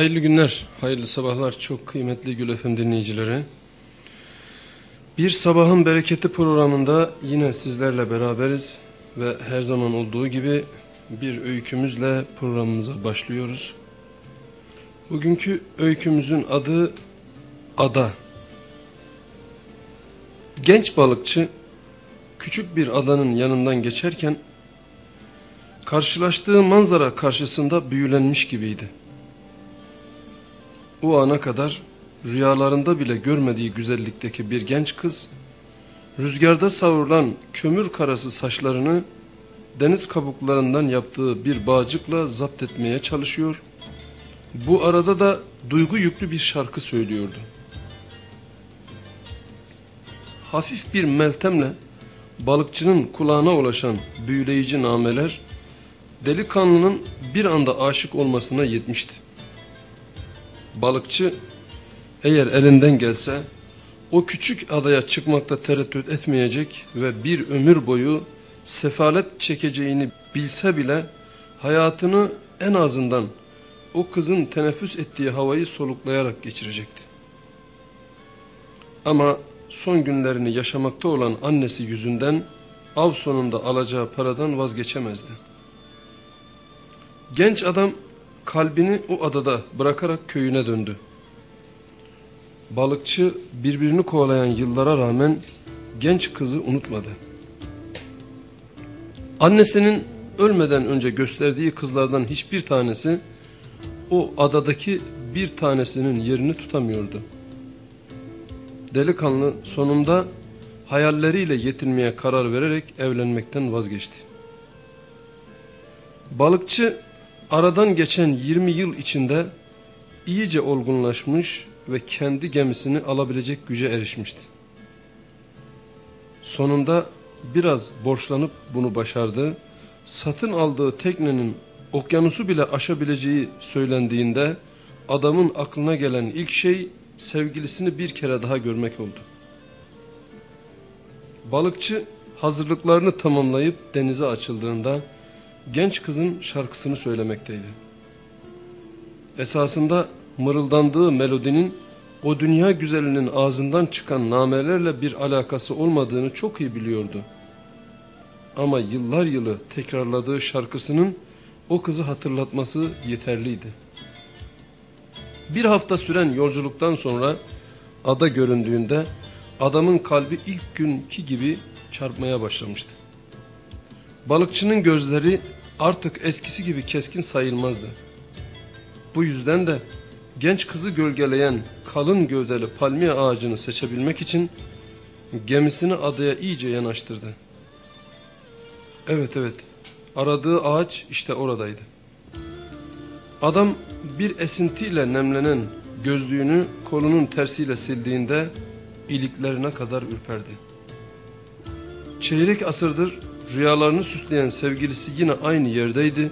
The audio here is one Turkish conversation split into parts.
Hayırlı günler, hayırlı sabahlar çok kıymetli Gül FM dinleyicileri. Bir Sabahın Bereketi programında yine sizlerle beraberiz ve her zaman olduğu gibi bir öykümüzle programımıza başlıyoruz. Bugünkü öykümüzün adı Ada. Genç balıkçı küçük bir adanın yanından geçerken karşılaştığı manzara karşısında büyülenmiş gibiydi. O ana kadar rüyalarında bile görmediği güzellikteki bir genç kız, rüzgarda savrulan kömür karası saçlarını deniz kabuklarından yaptığı bir bağcıkla zapt etmeye çalışıyor. Bu arada da duygu yüklü bir şarkı söylüyordu. Hafif bir meltemle balıkçının kulağına ulaşan büyüleyici nameler, delikanlının bir anda aşık olmasına yetmişti. Balıkçı eğer elinden gelse o küçük adaya çıkmakta tereddüt etmeyecek ve bir ömür boyu sefalet çekeceğini bilse bile hayatını en azından o kızın teneffüs ettiği havayı soluklayarak geçirecekti. Ama son günlerini yaşamakta olan annesi yüzünden av sonunda alacağı paradan vazgeçemezdi. Genç adam kalbini o adada bırakarak köyüne döndü. Balıkçı birbirini kovalayan yıllara rağmen genç kızı unutmadı. Annesinin ölmeden önce gösterdiği kızlardan hiçbir tanesi o adadaki bir tanesinin yerini tutamıyordu. Delikanlı sonunda hayalleriyle yetinmeye karar vererek evlenmekten vazgeçti. Balıkçı aradan geçen 20 yıl içinde iyice olgunlaşmış ve kendi gemisini alabilecek güce erişmişti. Sonunda biraz borçlanıp bunu başardı. Satın aldığı teknenin okyanusu bile aşabileceği söylendiğinde adamın aklına gelen ilk şey sevgilisini bir kere daha görmek oldu. Balıkçı hazırlıklarını tamamlayıp denize açıldığında genç kızın şarkısını söylemekteydi. Esasında mırıldandığı melodinin o dünya güzelinin ağzından çıkan namelerle bir alakası olmadığını çok iyi biliyordu. Ama yıllar yılı tekrarladığı şarkısının o kızı hatırlatması yeterliydi. Bir hafta süren yolculuktan sonra ada göründüğünde adamın kalbi ilk günkü gibi çarpmaya başlamıştı. Balıkçının gözleri artık eskisi gibi keskin sayılmazdı. Bu yüzden de genç kızı gölgeleyen kalın gövdeli palmiye ağacını seçebilmek için gemisini adaya iyice yanaştırdı. Evet evet aradığı ağaç işte oradaydı. Adam bir esintiyle nemlenen gözlüğünü kolunun tersiyle sildiğinde iliklerine kadar ürperdi. Çeyrek asırdır rüyalarını süsleyen sevgilisi yine aynı yerdeydi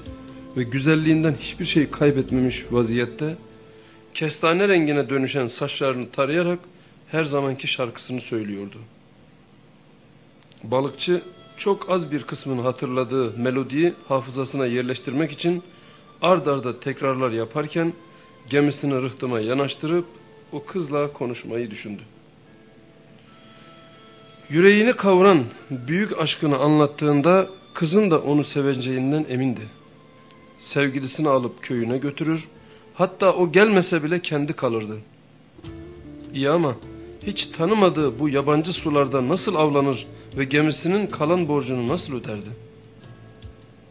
ve güzelliğinden hiçbir şey kaybetmemiş vaziyette kestane rengine dönüşen saçlarını tarayarak her zamanki şarkısını söylüyordu. Balıkçı çok az bir kısmını hatırladığı melodiyi hafızasına yerleştirmek için ard arda tekrarlar yaparken gemisini rıhtıma yanaştırıp o kızla konuşmayı düşündü. Yüreğini kavuran büyük aşkını anlattığında kızın da onu seveceğinden emindi. Sevgilisini alıp köyüne götürür, hatta o gelmese bile kendi kalırdı. İyi ama hiç tanımadığı bu yabancı sularda nasıl avlanır ve gemisinin kalan borcunu nasıl öderdi?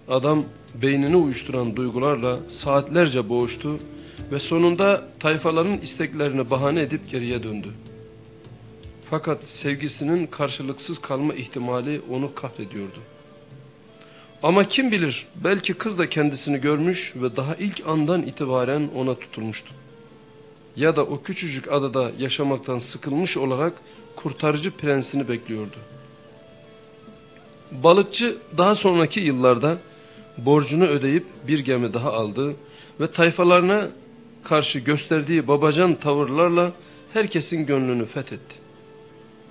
Adam beynini uyuşturan duygularla saatlerce boğuştu ve sonunda tayfaların isteklerini bahane edip geriye döndü. Fakat sevgisinin karşılıksız kalma ihtimali onu kahrediyordu. Ama kim bilir belki kız da kendisini görmüş ve daha ilk andan itibaren ona tutulmuştu. Ya da o küçücük adada yaşamaktan sıkılmış olarak kurtarıcı prensini bekliyordu. Balıkçı daha sonraki yıllarda borcunu ödeyip bir gemi daha aldı ve tayfalarına karşı gösterdiği babacan tavırlarla herkesin gönlünü fethetti.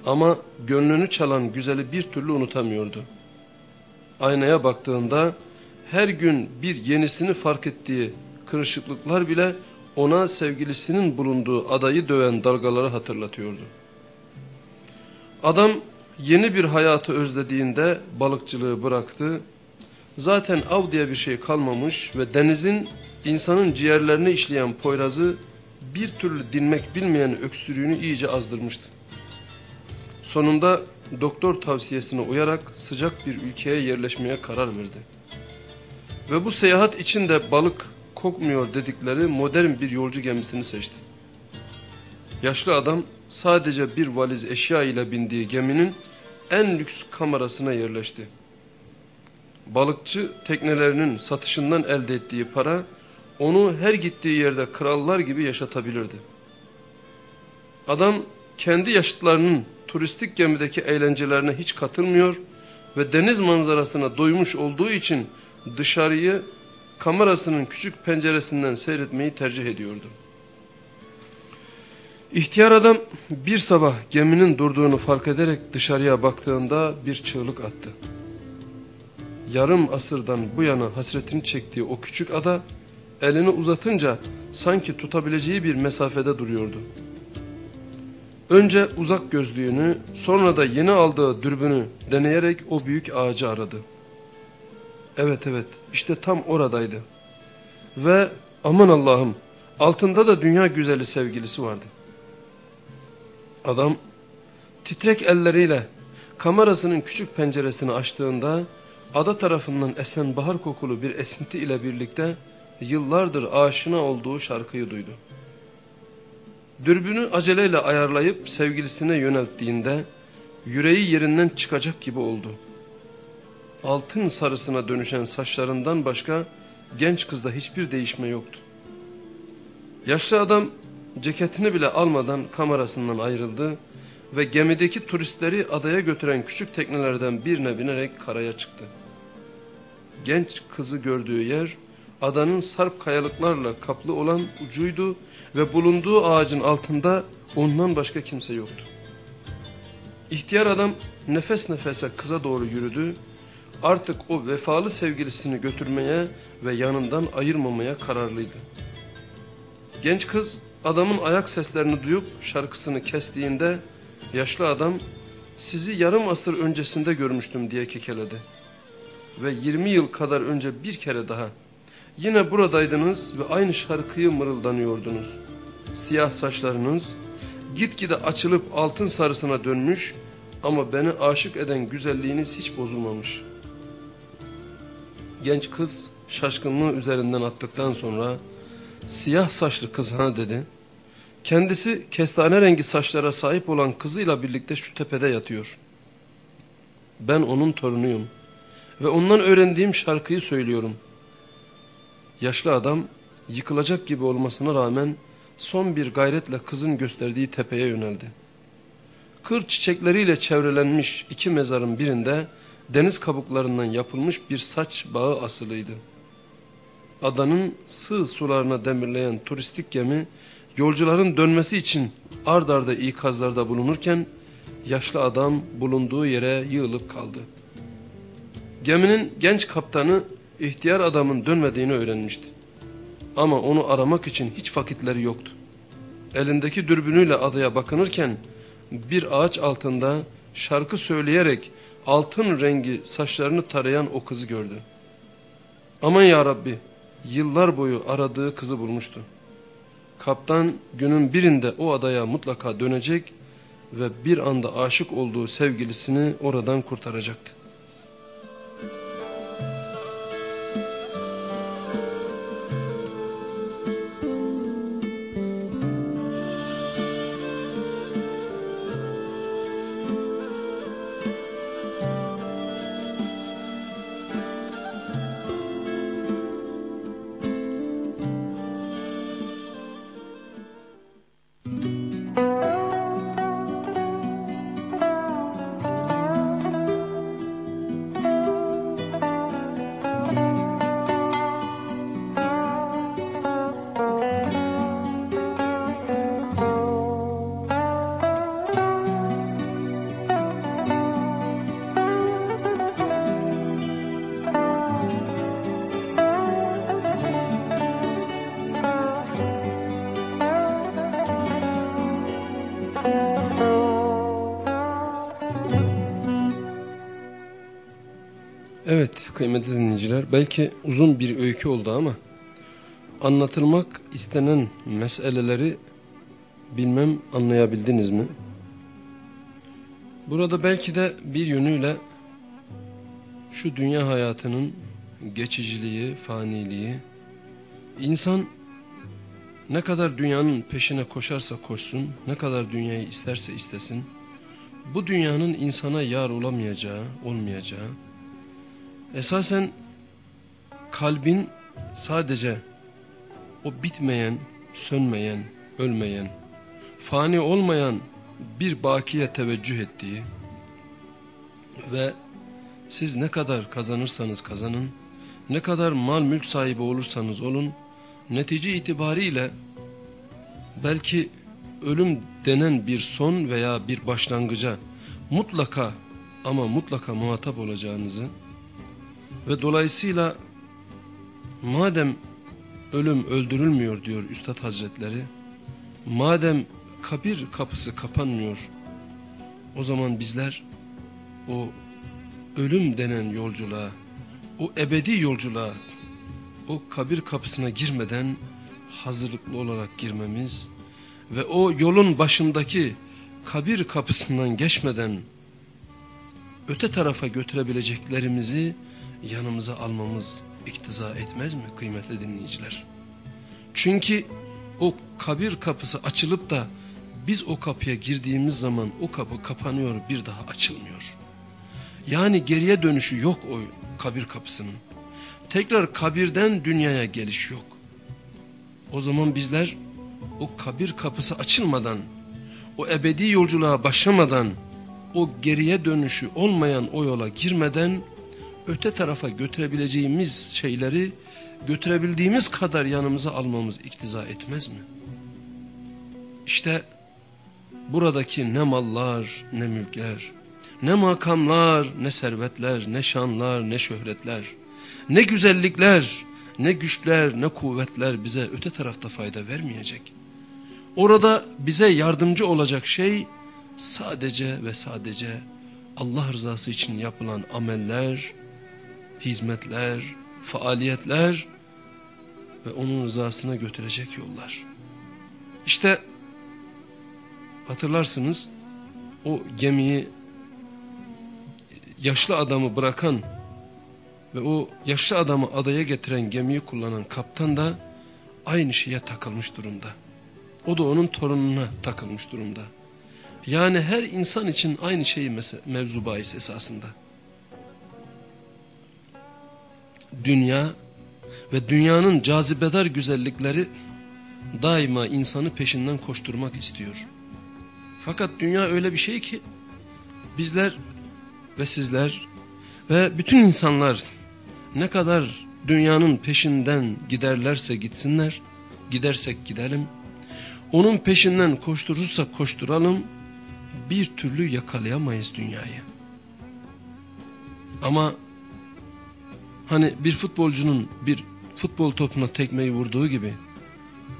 Ama gönlünü çalan güzeli bir türlü unutamıyordu. Aynaya baktığında her gün bir yenisini fark ettiği kırışıklıklar bile ona sevgilisinin bulunduğu adayı döven dalgaları hatırlatıyordu. Adam yeni bir hayatı özlediğinde balıkçılığı bıraktı. Zaten av diye bir şey kalmamış ve denizin insanın ciğerlerini işleyen poyrazı bir türlü dinmek bilmeyen öksürüğünü iyice azdırmıştı. Sonunda doktor tavsiyesine uyarak sıcak bir ülkeye yerleşmeye karar verdi. Ve bu seyahat içinde balık kokmuyor dedikleri modern bir yolcu gemisini seçti. Yaşlı adam sadece bir valiz eşya ile bindiği geminin en lüks kamerasına yerleşti. Balıkçı teknelerinin satışından elde ettiği para onu her gittiği yerde krallar gibi yaşatabilirdi. Adam kendi yaşıtlarının turistik gemideki eğlencelerine hiç katılmıyor ve deniz manzarasına doymuş olduğu için dışarıyı kamerasının küçük penceresinden seyretmeyi tercih ediyordu. İhtiyar adam bir sabah geminin durduğunu fark ederek dışarıya baktığında bir çığlık attı. Yarım asırdan bu yana hasretini çektiği o küçük ada elini uzatınca sanki tutabileceği bir mesafede duruyordu. Önce uzak gözlüğünü sonra da yeni aldığı dürbünü deneyerek o büyük ağacı aradı. Evet evet işte tam oradaydı. Ve aman Allah'ım altında da dünya güzeli sevgilisi vardı. Adam titrek elleriyle kamerasının küçük penceresini açtığında ada tarafından esen bahar kokulu bir esinti ile birlikte yıllardır aşina olduğu şarkıyı duydu. Dürbünü aceleyle ayarlayıp sevgilisine yönelttiğinde yüreği yerinden çıkacak gibi oldu. Altın sarısına dönüşen saçlarından başka genç kızda hiçbir değişme yoktu. Yaşlı adam ceketini bile almadan kamerasından ayrıldı ve gemideki turistleri adaya götüren küçük teknelerden birine binerek karaya çıktı. Genç kızı gördüğü yer adanın sarp kayalıklarla kaplı olan ucuydu ve bulunduğu ağacın altında ondan başka kimse yoktu. İhtiyar adam nefes nefese kıza doğru yürüdü. Artık o vefalı sevgilisini götürmeye ve yanından ayırmamaya kararlıydı. Genç kız adamın ayak seslerini duyup şarkısını kestiğinde yaşlı adam sizi yarım asır öncesinde görmüştüm diye kekeledi. Ve 20 yıl kadar önce bir kere daha Yine buradaydınız ve aynı şarkıyı mırıldanıyordunuz. Siyah saçlarınız gitgide açılıp altın sarısına dönmüş ama beni aşık eden güzelliğiniz hiç bozulmamış. Genç kız şaşkınlığı üzerinden attıktan sonra siyah saçlı kız ha dedi. Kendisi kestane rengi saçlara sahip olan kızıyla birlikte şu tepede yatıyor. Ben onun torunuyum ve ondan öğrendiğim şarkıyı söylüyorum.'' Yaşlı adam yıkılacak gibi olmasına rağmen son bir gayretle kızın gösterdiği tepeye yöneldi. Kır çiçekleriyle çevrelenmiş iki mezarın birinde deniz kabuklarından yapılmış bir saç bağı asılıydı. Adanın sığ sularına demirleyen turistik gemi yolcuların dönmesi için ard arda ikazlarda bulunurken yaşlı adam bulunduğu yere yığılıp kaldı. Geminin genç kaptanı ihtiyar adamın dönmediğini öğrenmişti. Ama onu aramak için hiç vakitleri yoktu. Elindeki dürbünüyle adaya bakınırken bir ağaç altında şarkı söyleyerek altın rengi saçlarını tarayan o kızı gördü. Aman ya Rabbi yıllar boyu aradığı kızı bulmuştu. Kaptan günün birinde o adaya mutlaka dönecek ve bir anda aşık olduğu sevgilisini oradan kurtaracaktı. Kıymetli dinleyiciler. Belki uzun bir öykü oldu ama anlatılmak istenen meseleleri bilmem anlayabildiniz mi? Burada belki de bir yönüyle şu dünya hayatının geçiciliği, faniliği, insan ne kadar dünyanın peşine koşarsa koşsun, ne kadar dünyayı isterse istesin, bu dünyanın insana yar olamayacağı, olmayacağı, esasen kalbin sadece o bitmeyen, sönmeyen, ölmeyen, fani olmayan bir bakiye teveccüh ettiği ve siz ne kadar kazanırsanız kazanın, ne kadar mal mülk sahibi olursanız olun, netice itibariyle belki ölüm denen bir son veya bir başlangıca mutlaka ama mutlaka muhatap olacağınızı ve dolayısıyla madem ölüm öldürülmüyor diyor Üstad Hazretleri, madem kabir kapısı kapanmıyor, o zaman bizler o ölüm denen yolculuğa, o ebedi yolculuğa, o kabir kapısına girmeden hazırlıklı olarak girmemiz ve o yolun başındaki kabir kapısından geçmeden öte tarafa götürebileceklerimizi yanımıza almamız iktiza etmez mi kıymetli dinleyiciler? Çünkü o kabir kapısı açılıp da biz o kapıya girdiğimiz zaman o kapı kapanıyor bir daha açılmıyor. Yani geriye dönüşü yok o kabir kapısının. Tekrar kabirden dünyaya geliş yok. O zaman bizler o kabir kapısı açılmadan, o ebedi yolculuğa başlamadan, o geriye dönüşü olmayan o yola girmeden öte tarafa götürebileceğimiz şeyleri götürebildiğimiz kadar yanımıza almamız iktiza etmez mi? İşte buradaki ne mallar ne mülkler, ne makamlar ne servetler, ne şanlar ne şöhretler, ne güzellikler, ne güçler ne kuvvetler bize öte tarafta fayda vermeyecek. Orada bize yardımcı olacak şey sadece ve sadece Allah rızası için yapılan ameller, hizmetler, faaliyetler ve onun rızasına götürecek yollar. İşte hatırlarsınız o gemiyi yaşlı adamı bırakan ve o yaşlı adamı adaya getiren gemiyi kullanan kaptan da aynı şeye takılmış durumda. O da onun torununa takılmış durumda. Yani her insan için aynı şeyi mevzu bahis esasında. Dünya ve dünyanın cazibedar güzellikleri daima insanı peşinden koşturmak istiyor. Fakat dünya öyle bir şey ki bizler ve sizler ve bütün insanlar ne kadar dünyanın peşinden giderlerse gitsinler, gidersek gidelim, onun peşinden koşturursak koşturalım, bir türlü yakalayamayız dünyayı. Ama hani bir futbolcunun bir futbol topuna tekmeyi vurduğu gibi,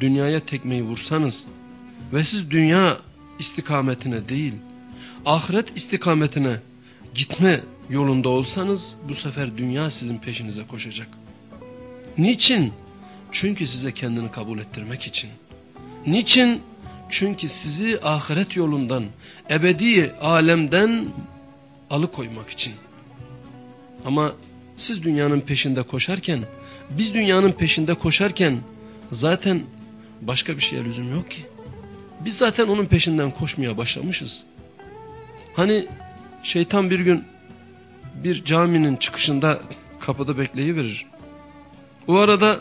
dünyaya tekmeyi vursanız ve siz dünya istikametine değil, ahiret istikametine gitme yolunda olsanız bu sefer dünya sizin peşinize koşacak. Niçin? Çünkü size kendini kabul ettirmek için. Niçin? Çünkü sizi ahiret yolundan, ebedi alemden alıkoymak için. Ama siz dünyanın peşinde koşarken, biz dünyanın peşinde koşarken zaten başka bir şeye lüzum yok ki. Biz zaten onun peşinden koşmaya başlamışız. Hani şeytan bir gün bir caminin çıkışında kapıda bekleyiverir. O arada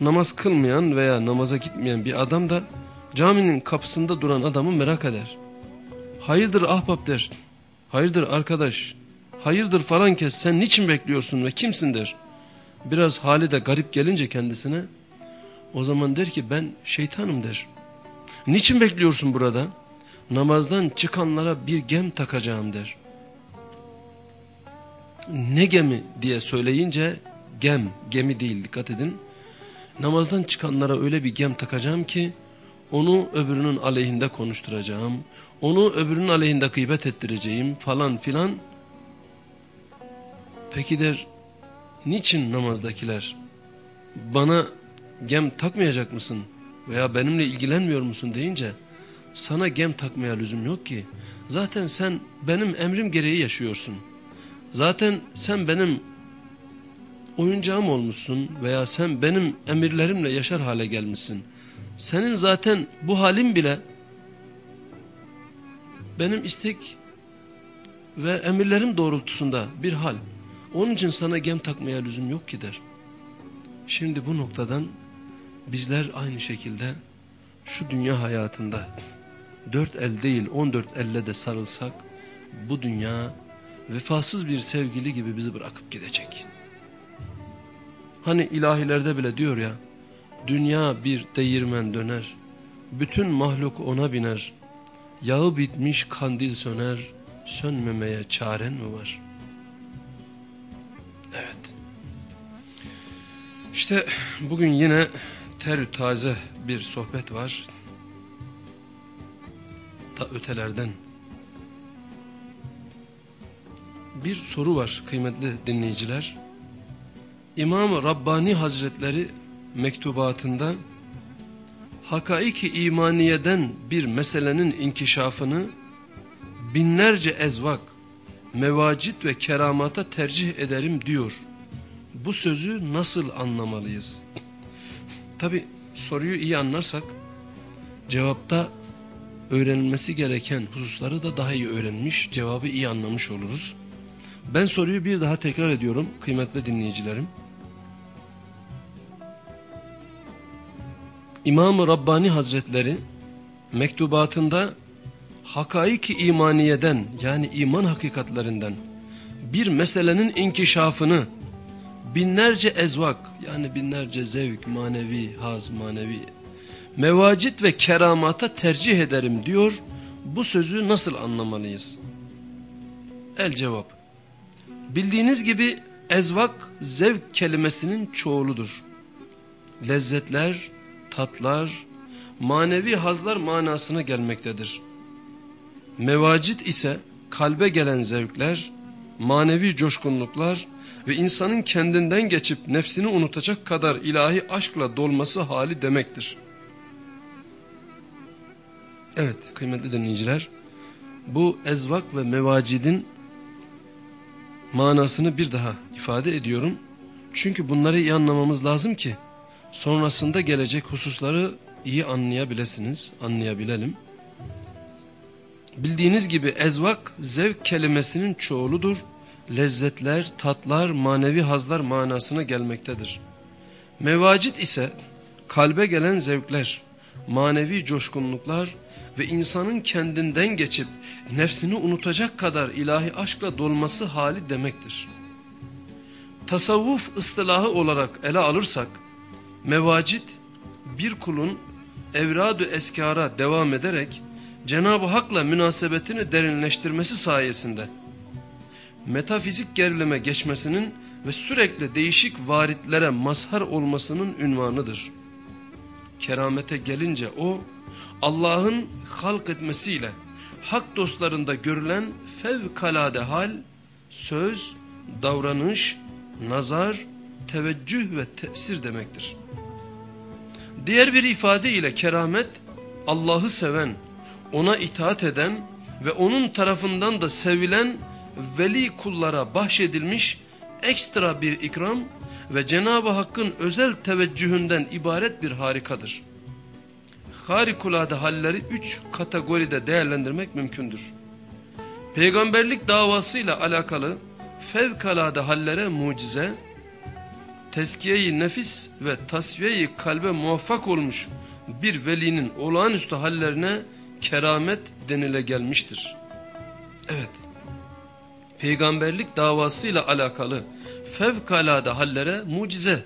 namaz kılmayan veya namaza gitmeyen bir adam da caminin kapısında duran adamı merak eder. Hayırdır ahbap der. Hayırdır arkadaş. Hayırdır falan kes sen niçin bekliyorsun ve kimsin der. Biraz hali de garip gelince kendisine o zaman der ki ben şeytanım der. Niçin bekliyorsun burada? Namazdan çıkanlara bir gem takacağım der. Ne gemi diye söyleyince gem, gemi değil dikkat edin. Namazdan çıkanlara öyle bir gem takacağım ki onu öbürünün aleyhinde konuşturacağım. Onu öbürünün aleyhinde gıybet ettireceğim falan filan. Peki der niçin namazdakiler bana gem takmayacak mısın veya benimle ilgilenmiyor musun deyince sana gem takmaya lüzum yok ki. Zaten sen benim emrim gereği yaşıyorsun. Zaten sen benim oyuncağım olmuşsun veya sen benim emirlerimle yaşar hale gelmişsin. Senin zaten bu halin bile benim istek ve emirlerim doğrultusunda bir hal. Onun için sana gem takmaya lüzum yok ki der. Şimdi bu noktadan bizler aynı şekilde şu dünya hayatında dört el değil on dört elle de sarılsak bu dünya vefasız bir sevgili gibi bizi bırakıp gidecek. Hani ilahilerde bile diyor ya dünya bir değirmen döner bütün mahluk ona biner yağı bitmiş kandil söner sönmemeye çaren mi var? Evet. İşte bugün yine terü taze bir sohbet var. Ta ötelerden. Bir soru var kıymetli dinleyiciler. İmam Rabbani Hazretleri mektubatında hakaiki imaniyeden bir meselenin inkişafını binlerce ezvak, mevacit ve keramata tercih ederim diyor. Bu sözü nasıl anlamalıyız? Tabi soruyu iyi anlarsak cevapta öğrenilmesi gereken hususları da daha iyi öğrenmiş, cevabı iyi anlamış oluruz. Ben soruyu bir daha tekrar ediyorum kıymetli dinleyicilerim. İmam-ı Rabbani Hazretleri mektubatında hakaiki imaniyeden yani iman hakikatlerinden bir meselenin inkişafını binlerce ezvak yani binlerce zevk, manevi, haz, manevi mevacit ve keramata tercih ederim diyor. Bu sözü nasıl anlamalıyız? El cevap. Bildiğiniz gibi ezvak zevk kelimesinin çoğuludur. Lezzetler, tatlar, manevi hazlar manasına gelmektedir. Mevacit ise kalbe gelen zevkler, manevi coşkunluklar ve insanın kendinden geçip nefsini unutacak kadar ilahi aşkla dolması hali demektir. Evet kıymetli dinleyiciler, bu ezvak ve mevacidin manasını bir daha ifade ediyorum. Çünkü bunları iyi anlamamız lazım ki sonrasında gelecek hususları iyi anlayabilirsiniz, anlayabilelim. Bildiğiniz gibi ezvak zevk kelimesinin çoğuludur. Lezzetler, tatlar, manevi hazlar manasına gelmektedir. Mevacit ise kalbe gelen zevkler, manevi coşkunluklar ve insanın kendinden geçip nefsini unutacak kadar ilahi aşkla dolması hali demektir. Tasavvuf ıstılahı olarak ele alırsak, mevacit bir kulun evradu eskara devam ederek Cenab-ı Hak'la münasebetini derinleştirmesi sayesinde metafizik gerilime geçmesinin ve sürekli değişik varitlere mazhar olmasının ünvanıdır. Keramete gelince o Allah'ın halk etmesiyle hak dostlarında görülen fevkalade hal, söz, davranış, nazar, teveccüh ve tesir demektir. Diğer bir ifade ile keramet Allah'ı seven, ona itaat eden ve onun tarafından da sevilen veli kullara bahşedilmiş ekstra bir ikram ve Cenab-ı Hakk'ın özel teveccühünden ibaret bir harikadır. Harikulade halleri üç kategoride değerlendirmek mümkündür. Peygamberlik davasıyla alakalı fevkalade hallere mucize, teskiye nefis ve tasfiye kalbe muvaffak olmuş bir velinin olağanüstü hallerine keramet denile gelmiştir. Evet, peygamberlik davasıyla alakalı fevkalade hallere mucize,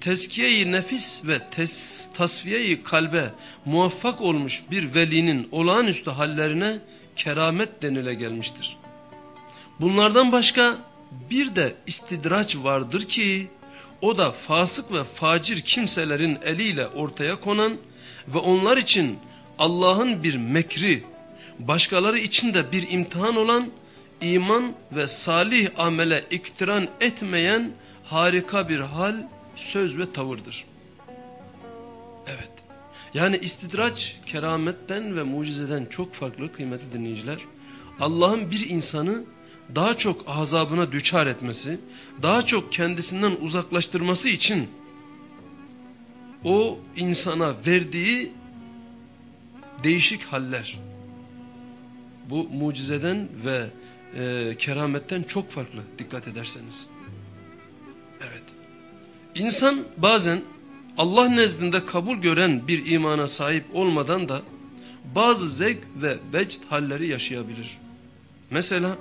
teskiye nefis ve tes, tasfiye kalbe muvaffak olmuş bir velinin olağanüstü hallerine keramet denile gelmiştir. Bunlardan başka bir de istidraç vardır ki o da fasık ve facir kimselerin eliyle ortaya konan ve onlar için Allah'ın bir mekri, başkaları için de bir imtihan olan iman ve salih amele iktiran etmeyen harika bir hal, söz ve tavırdır. Evet. Yani istidraç kerametten ve mucizeden çok farklı kıymetli dinleyiciler. Allah'ın bir insanı daha çok azabına düçar etmesi, daha çok kendisinden uzaklaştırması için o insana verdiği değişik haller. Bu mucizeden ve e, kerametten çok farklı dikkat ederseniz. Evet. İnsan bazen Allah nezdinde kabul gören bir imana sahip olmadan da bazı zevk ve vecd halleri yaşayabilir. Mesela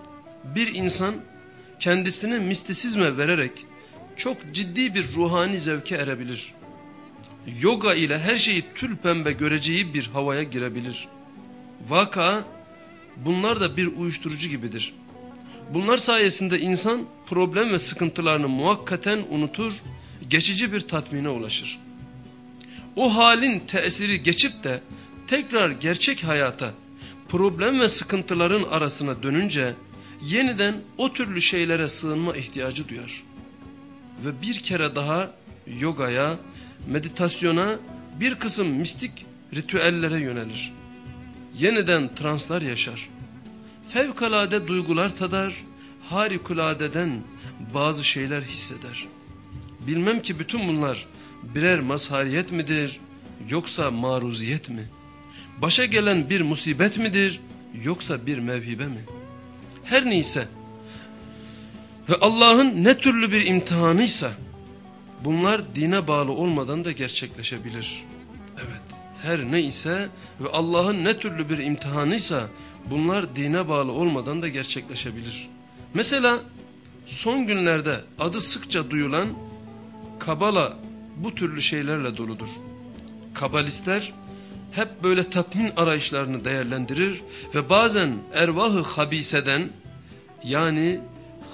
bir insan kendisini mistisizme vererek çok ciddi bir ruhani zevke erebilir. Yoga ile her şeyi tül pembe göreceği bir havaya girebilir. Vaka bunlar da bir uyuşturucu gibidir. Bunlar sayesinde insan problem ve sıkıntılarını muhakkaten unutur, geçici bir tatmine ulaşır. O halin tesiri geçip de tekrar gerçek hayata, problem ve sıkıntıların arasına dönünce yeniden o türlü şeylere sığınma ihtiyacı duyar. Ve bir kere daha yogaya, meditasyona, bir kısım mistik ritüellere yönelir. Yeniden translar yaşar. Fevkalade duygular tadar, harikuladeden bazı şeyler hisseder. Bilmem ki bütün bunlar birer mazhariyet midir yoksa maruziyet mi? Başa gelen bir musibet midir yoksa bir mevhibe mi? Her neyse ve Allah'ın ne türlü bir imtihanıysa bunlar dine bağlı olmadan da gerçekleşebilir. Evet her neyse ve Allah'ın ne türlü bir imtihanıysa bunlar dine bağlı olmadan da gerçekleşebilir. Mesela son günlerde adı sıkça duyulan Kabala bu türlü şeylerle doludur. Kabalistler hep böyle tatmin arayışlarını değerlendirir ve bazen ervahı habiseden yani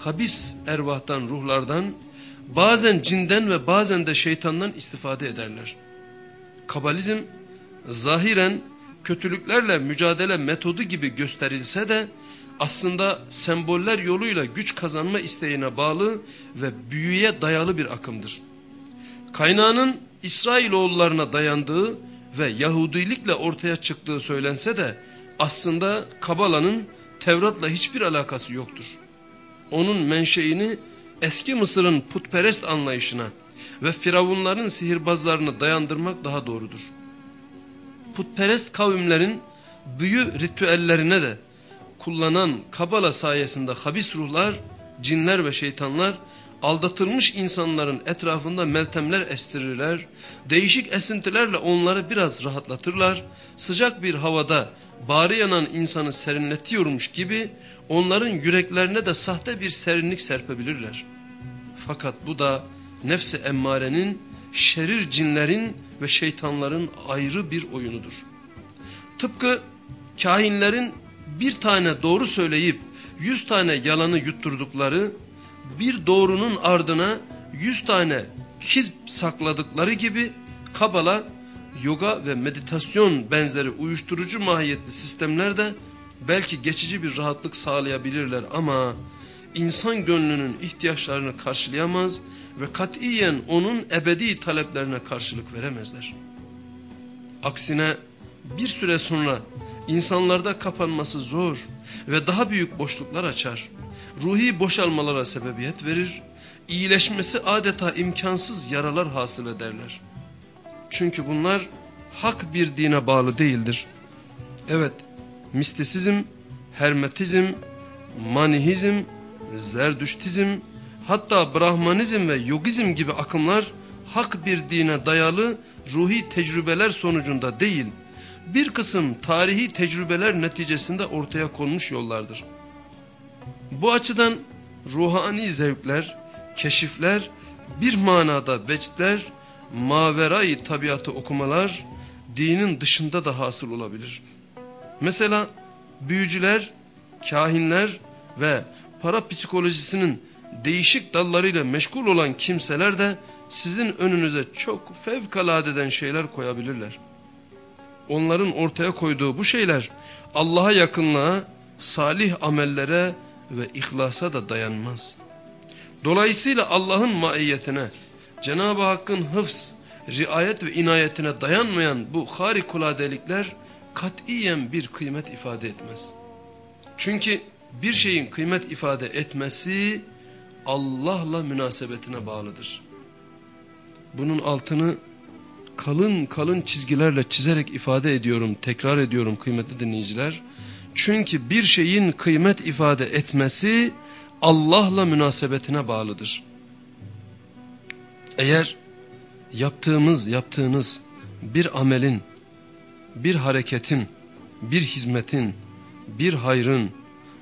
habis ervahtan ruhlardan bazen cinden ve bazen de şeytandan istifade ederler. Kabalizm zahiren kötülüklerle mücadele metodu gibi gösterilse de aslında semboller yoluyla güç kazanma isteğine bağlı ve büyüye dayalı bir akımdır. Kaynağının İsrailoğullarına dayandığı ve Yahudilikle ortaya çıktığı söylense de aslında Kabala'nın Tevrat'la hiçbir alakası yoktur. Onun menşeini eski Mısır'ın putperest anlayışına ve firavunların sihirbazlarını dayandırmak daha doğrudur. Putperest kavimlerin büyü ritüellerine de kullanan Kabala sayesinde habis ruhlar, cinler ve şeytanlar aldatılmış insanların etrafında meltemler estirirler, değişik esintilerle onları biraz rahatlatırlar, sıcak bir havada bari yanan insanı serinletiyormuş gibi onların yüreklerine de sahte bir serinlik serpebilirler. Fakat bu da nefsi emmarenin, şerir cinlerin ve şeytanların ayrı bir oyunudur. Tıpkı kahinlerin bir tane doğru söyleyip yüz tane yalanı yutturdukları bir doğrunun ardına yüz tane hizb sakladıkları gibi Kabala, yoga ve meditasyon benzeri uyuşturucu mahiyetli sistemlerde belki geçici bir rahatlık sağlayabilirler ama insan gönlünün ihtiyaçlarını karşılayamaz ve katiyen onun ebedi taleplerine karşılık veremezler. Aksine bir süre sonra insanlarda kapanması zor ve daha büyük boşluklar açar ruhi boşalmalara sebebiyet verir, iyileşmesi adeta imkansız yaralar hasıl ederler. Çünkü bunlar hak bir dine bağlı değildir. Evet, mistisizm, hermetizm, manihizm, zerdüştizm, hatta brahmanizm ve yogizm gibi akımlar hak bir dine dayalı ruhi tecrübeler sonucunda değil, bir kısım tarihi tecrübeler neticesinde ortaya konmuş yollardır. Bu açıdan ruhani zevkler, keşifler, bir manada vecdler, maverayı tabiatı okumalar dinin dışında da hasıl olabilir. Mesela büyücüler, kahinler ve para psikolojisinin değişik dallarıyla meşgul olan kimseler de sizin önünüze çok fevkaladeden şeyler koyabilirler. Onların ortaya koyduğu bu şeyler Allah'a yakınlığa, salih amellere ve ihlasa da dayanmaz. Dolayısıyla Allah'ın maiyetine, Cenab-ı Hakk'ın hıfz, riayet ve inayetine dayanmayan bu harikuladelikler katiyen bir kıymet ifade etmez. Çünkü bir şeyin kıymet ifade etmesi Allah'la münasebetine bağlıdır. Bunun altını kalın kalın çizgilerle çizerek ifade ediyorum, tekrar ediyorum kıymetli dinleyiciler. Çünkü bir şeyin kıymet ifade etmesi Allah'la münasebetine bağlıdır. Eğer yaptığımız, yaptığınız bir amelin, bir hareketin, bir hizmetin, bir hayrın,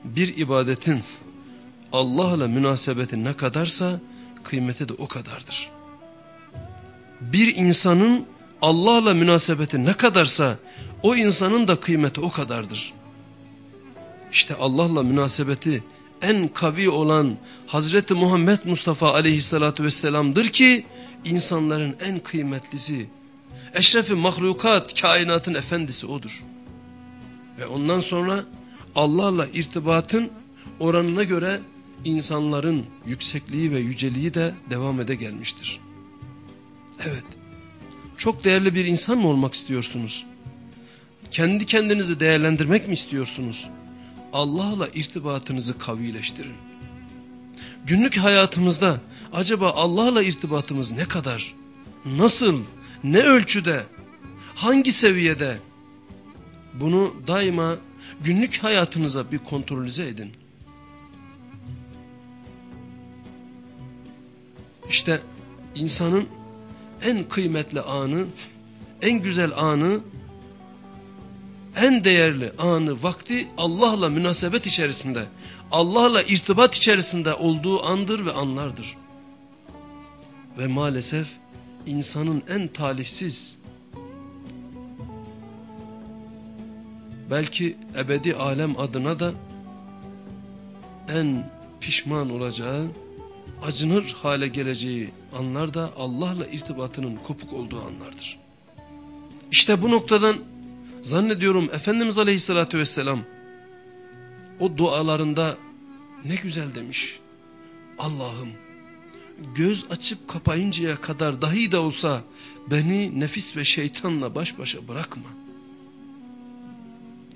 bir ibadetin Allah'la münasebeti ne kadarsa kıymeti de o kadardır. Bir insanın Allah'la münasebeti ne kadarsa o insanın da kıymeti o kadardır. İşte Allah'la münasebeti en kavi olan Hazreti Muhammed Mustafa aleyhissalatü vesselam'dır ki insanların en kıymetlisi, eşrefi mahlukat, kainatın efendisi odur. Ve ondan sonra Allah'la irtibatın oranına göre insanların yüksekliği ve yüceliği de devam ede gelmiştir. Evet, çok değerli bir insan mı olmak istiyorsunuz? Kendi kendinizi değerlendirmek mi istiyorsunuz? Allah'la irtibatınızı kavileştirin. Günlük hayatımızda acaba Allah'la irtibatımız ne kadar? Nasıl? Ne ölçüde? Hangi seviyede? Bunu daima günlük hayatınıza bir kontrolize edin. İşte insanın en kıymetli anı, en güzel anı, en değerli anı, vakti Allah'la münasebet içerisinde, Allah'la irtibat içerisinde olduğu andır ve anlardır. Ve maalesef insanın en talihsiz, belki ebedi alem adına da en pişman olacağı, acınır hale geleceği anlar da Allah'la irtibatının kopuk olduğu anlardır. İşte bu noktadan zannediyorum Efendimiz Aleyhisselatü Vesselam o dualarında ne güzel demiş. Allah'ım göz açıp kapayıncaya kadar dahi de olsa beni nefis ve şeytanla baş başa bırakma.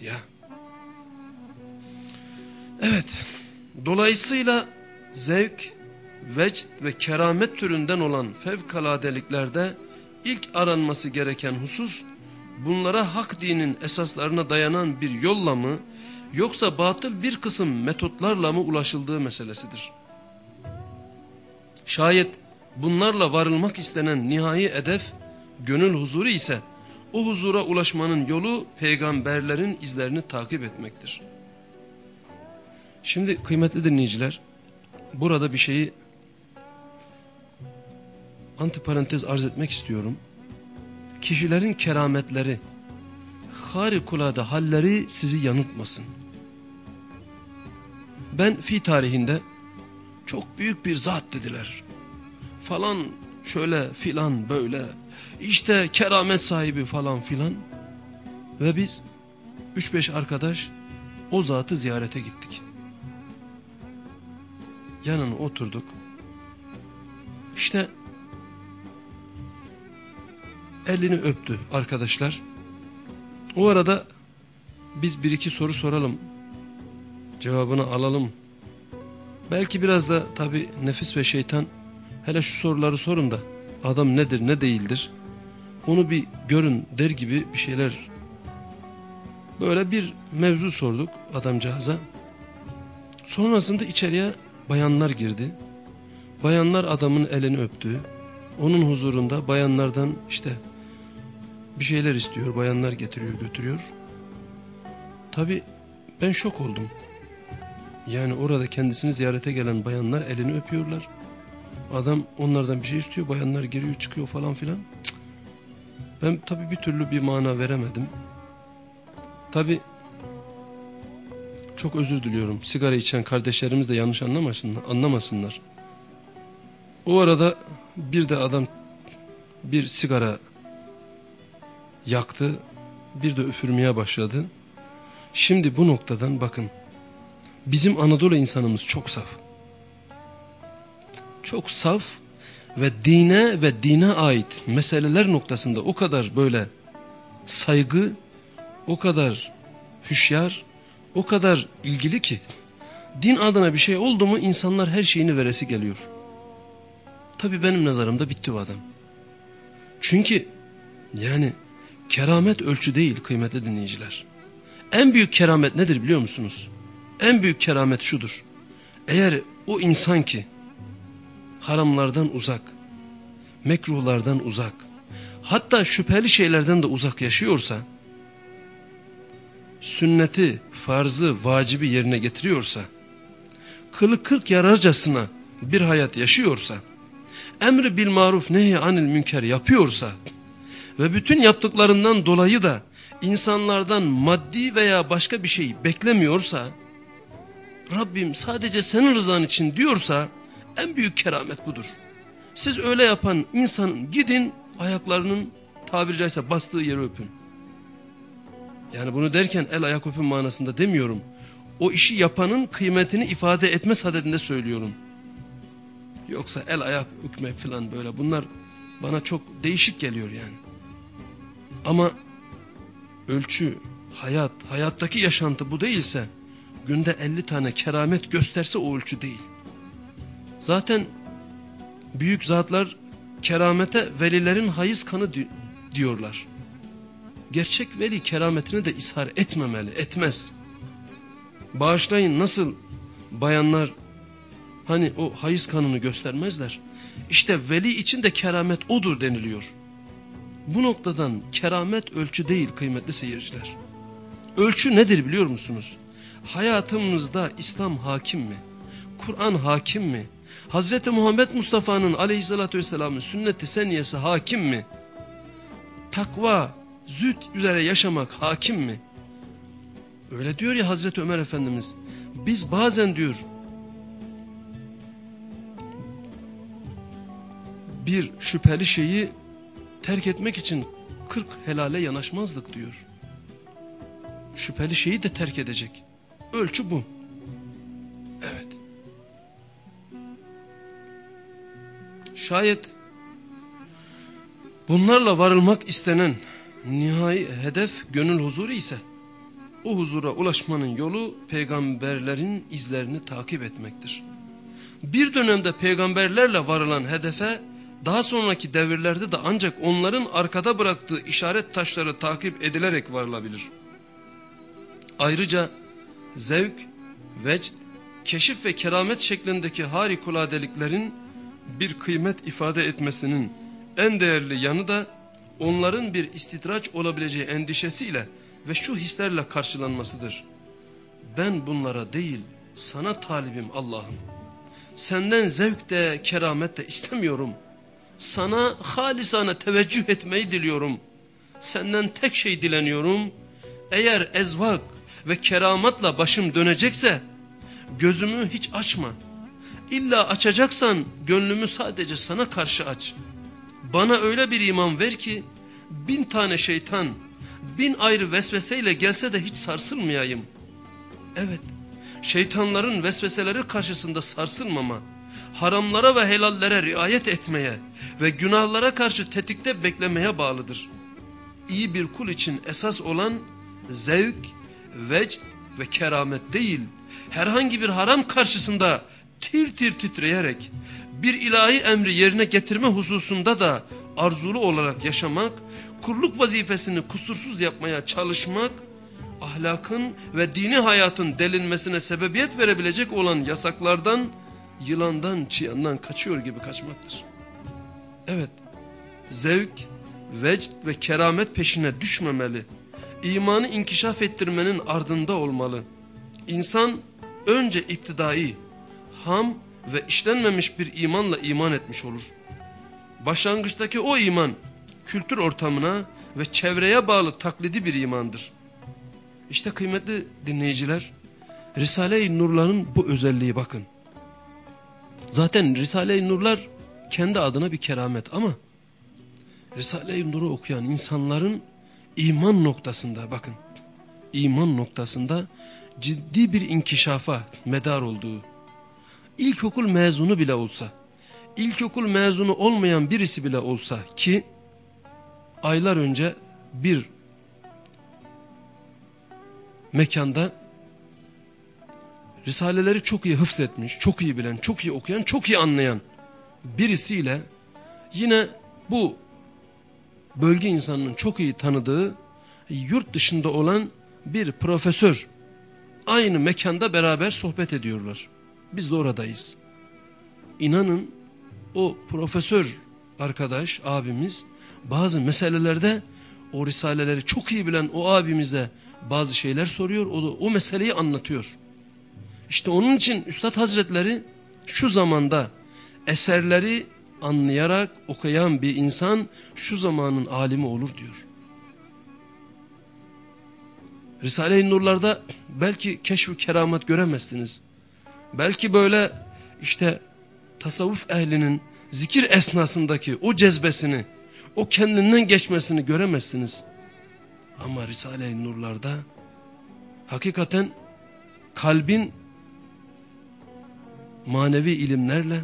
Ya. Evet. Dolayısıyla zevk, vecd ve keramet türünden olan fevkaladeliklerde ilk aranması gereken husus bunlara hak dinin esaslarına dayanan bir yolla mı yoksa batıl bir kısım metotlarla mı ulaşıldığı meselesidir. Şayet bunlarla varılmak istenen nihai edef gönül huzuru ise o huzura ulaşmanın yolu peygamberlerin izlerini takip etmektir. Şimdi kıymetli dinleyiciler burada bir şeyi antiparantez arz etmek istiyorum. Kişilerin kerametleri, harikulade halleri sizi yanıltmasın. Ben fi tarihinde çok büyük bir zat dediler. Falan şöyle filan böyle işte keramet sahibi falan filan. Ve biz 3-5 arkadaş o zatı ziyarete gittik. Yanına oturduk. İşte elini öptü arkadaşlar. O arada biz bir iki soru soralım. Cevabını alalım. Belki biraz da tabi nefis ve şeytan hele şu soruları sorun da adam nedir ne değildir. Onu bir görün der gibi bir şeyler. Böyle bir mevzu sorduk adamcağıza. Sonrasında içeriye bayanlar girdi. Bayanlar adamın elini öptü. Onun huzurunda bayanlardan işte bir şeyler istiyor. Bayanlar getiriyor götürüyor. Tabi ben şok oldum. Yani orada kendisini ziyarete gelen bayanlar elini öpüyorlar. Adam onlardan bir şey istiyor. Bayanlar giriyor çıkıyor falan filan. Ben tabi bir türlü bir mana veremedim. Tabi çok özür diliyorum. Sigara içen kardeşlerimiz de yanlış anlamasınlar. anlamasınlar. O arada bir de adam bir sigara yaktı. Bir de üfürmeye başladı. Şimdi bu noktadan bakın. Bizim Anadolu insanımız çok saf. Çok saf ve dine ve dine ait meseleler noktasında o kadar böyle saygı, o kadar hüşyar, o kadar ilgili ki din adına bir şey oldu mu insanlar her şeyini veresi geliyor. Tabi benim nazarımda bitti o adam. Çünkü yani keramet ölçü değil kıymetli dinleyiciler. En büyük keramet nedir biliyor musunuz? En büyük keramet şudur. Eğer o insan ki haramlardan uzak, mekruhlardan uzak, hatta şüpheli şeylerden de uzak yaşıyorsa, sünneti, farzı, vacibi yerine getiriyorsa, kılı kırk yararcasına bir hayat yaşıyorsa, emri bil maruf nehi anil münker yapıyorsa ve bütün yaptıklarından dolayı da insanlardan maddi veya başka bir şey beklemiyorsa, Rabbim sadece senin rızan için diyorsa en büyük keramet budur. Siz öyle yapan insan gidin ayaklarının tabiri caizse bastığı yeri öpün. Yani bunu derken el ayak öpün manasında demiyorum. O işi yapanın kıymetini ifade etme sadedinde söylüyorum. Yoksa el ayak öpmek falan böyle bunlar bana çok değişik geliyor yani. Ama ölçü, hayat, hayattaki yaşantı bu değilse günde 50 tane keramet gösterse o ölçü değil. Zaten büyük zatlar keramete velilerin hayız kanı diyorlar. Gerçek veli kerametini de ishar etmemeli, etmez. Bağışlayın nasıl bayanlar hani o hayız kanını göstermezler. İşte veli için de keramet odur deniliyor. Bu noktadan keramet ölçü değil kıymetli seyirciler. Ölçü nedir biliyor musunuz? Hayatımızda İslam hakim mi? Kur'an hakim mi? Hazreti Muhammed Mustafa'nın aleyhissalatü vesselamın sünneti seniyesi hakim mi? Takva, züht üzere yaşamak hakim mi? Öyle diyor ya Hazreti Ömer Efendimiz. Biz bazen diyor bir şüpheli şeyi terk etmek için kırk helale yanaşmazdık diyor. Şüpheli şeyi de terk edecek. Ölçü bu. Evet. Şayet bunlarla varılmak istenen nihai hedef gönül huzuru ise o huzura ulaşmanın yolu peygamberlerin izlerini takip etmektir. Bir dönemde peygamberlerle varılan hedefe daha sonraki devirlerde de ancak onların arkada bıraktığı işaret taşları takip edilerek varılabilir. Ayrıca zevk, vecd, keşif ve keramet şeklindeki harikuladeliklerin bir kıymet ifade etmesinin en değerli yanı da onların bir istidraç olabileceği endişesiyle ve şu hislerle karşılanmasıdır. Ben bunlara değil sana talibim Allah'ım. Senden zevk de keramet de istemiyorum. Sana halisane teveccüh etmeyi diliyorum. Senden tek şey dileniyorum. Eğer ezvak ve keramatla başım dönecekse gözümü hiç açma. İlla açacaksan gönlümü sadece sana karşı aç. Bana öyle bir iman ver ki bin tane şeytan, bin ayrı vesveseyle gelse de hiç sarsılmayayım. Evet, şeytanların vesveseleri karşısında sarsılmama, haramlara ve helallere riayet etmeye ve günahlara karşı tetikte beklemeye bağlıdır. İyi bir kul için esas olan zevk, vecd ve keramet değil, herhangi bir haram karşısında tir tir titreyerek bir ilahi emri yerine getirme hususunda da arzulu olarak yaşamak, kulluk vazifesini kusursuz yapmaya çalışmak, ahlakın ve dini hayatın delinmesine sebebiyet verebilecek olan yasaklardan, yılandan, çıyandan kaçıyor gibi kaçmaktır. Evet, zevk, vecd ve keramet peşine düşmemeli, imanı inkişaf ettirmenin ardında olmalı. İnsan önce iptidai, ham ve işlenmemiş bir imanla iman etmiş olur. Başlangıçtaki o iman kültür ortamına ve çevreye bağlı taklidi bir imandır. İşte kıymetli dinleyiciler, Risale-i Nurların bu özelliği bakın. Zaten Risale-i Nurlar kendi adına bir keramet ama Risale-i Nur'u okuyan insanların iman noktasında bakın, iman noktasında ciddi bir inkişafa medar olduğu, ilkokul mezunu bile olsa, ilkokul mezunu olmayan birisi bile olsa ki aylar önce bir mekanda Risaleleri çok iyi hıfzetmiş, çok iyi bilen, çok iyi okuyan, çok iyi anlayan birisiyle yine bu bölge insanının çok iyi tanıdığı yurt dışında olan bir profesör aynı mekanda beraber sohbet ediyorlar. Biz de oradayız. İnanın o profesör arkadaş abimiz bazı meselelerde o risaleleri çok iyi bilen o abimize bazı şeyler soruyor. O da o meseleyi anlatıyor. İşte onun için Üstad Hazretleri şu zamanda eserleri anlayarak okuyan bir insan şu zamanın alimi olur diyor. Risale-i Nurlar'da belki keşf keramet göremezsiniz. Belki böyle işte tasavvuf ehlinin zikir esnasındaki o cezbesini, o kendinden geçmesini göremezsiniz. Ama Risale-i Nurlar'da hakikaten kalbin manevi ilimlerle,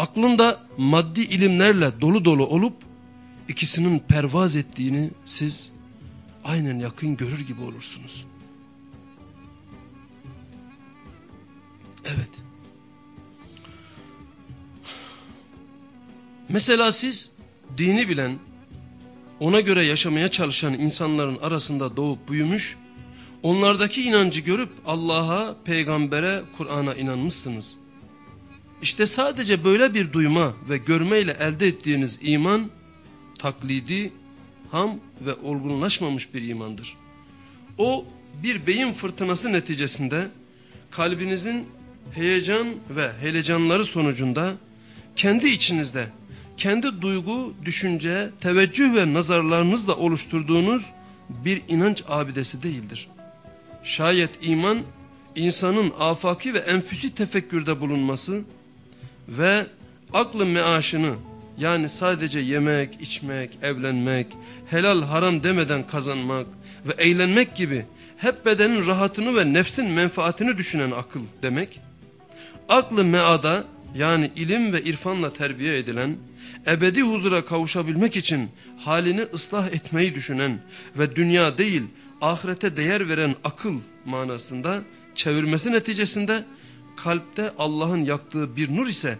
aklında maddi ilimlerle dolu dolu olup ikisinin pervaz ettiğini siz aynen yakın görür gibi olursunuz. Evet. Mesela siz dini bilen, ona göre yaşamaya çalışan insanların arasında doğup büyümüş, onlardaki inancı görüp Allah'a, peygambere, Kur'an'a inanmışsınız. İşte sadece böyle bir duyma ve görmeyle elde ettiğiniz iman, taklidi, ham ve olgunlaşmamış bir imandır. O bir beyin fırtınası neticesinde kalbinizin heyecan ve helecanları sonucunda kendi içinizde, kendi duygu, düşünce, teveccüh ve nazarlarınızla oluşturduğunuz bir inanç abidesi değildir. Şayet iman, insanın afaki ve enfüsi tefekkürde bulunması ve aklı meaşını yani sadece yemek, içmek, evlenmek, helal haram demeden kazanmak ve eğlenmek gibi hep bedenin rahatını ve nefsin menfaatini düşünen akıl demek. Aklı meada yani ilim ve irfanla terbiye edilen, ebedi huzura kavuşabilmek için halini ıslah etmeyi düşünen ve dünya değil ahirete değer veren akıl manasında çevirmesi neticesinde kalpte Allah'ın yaktığı bir nur ise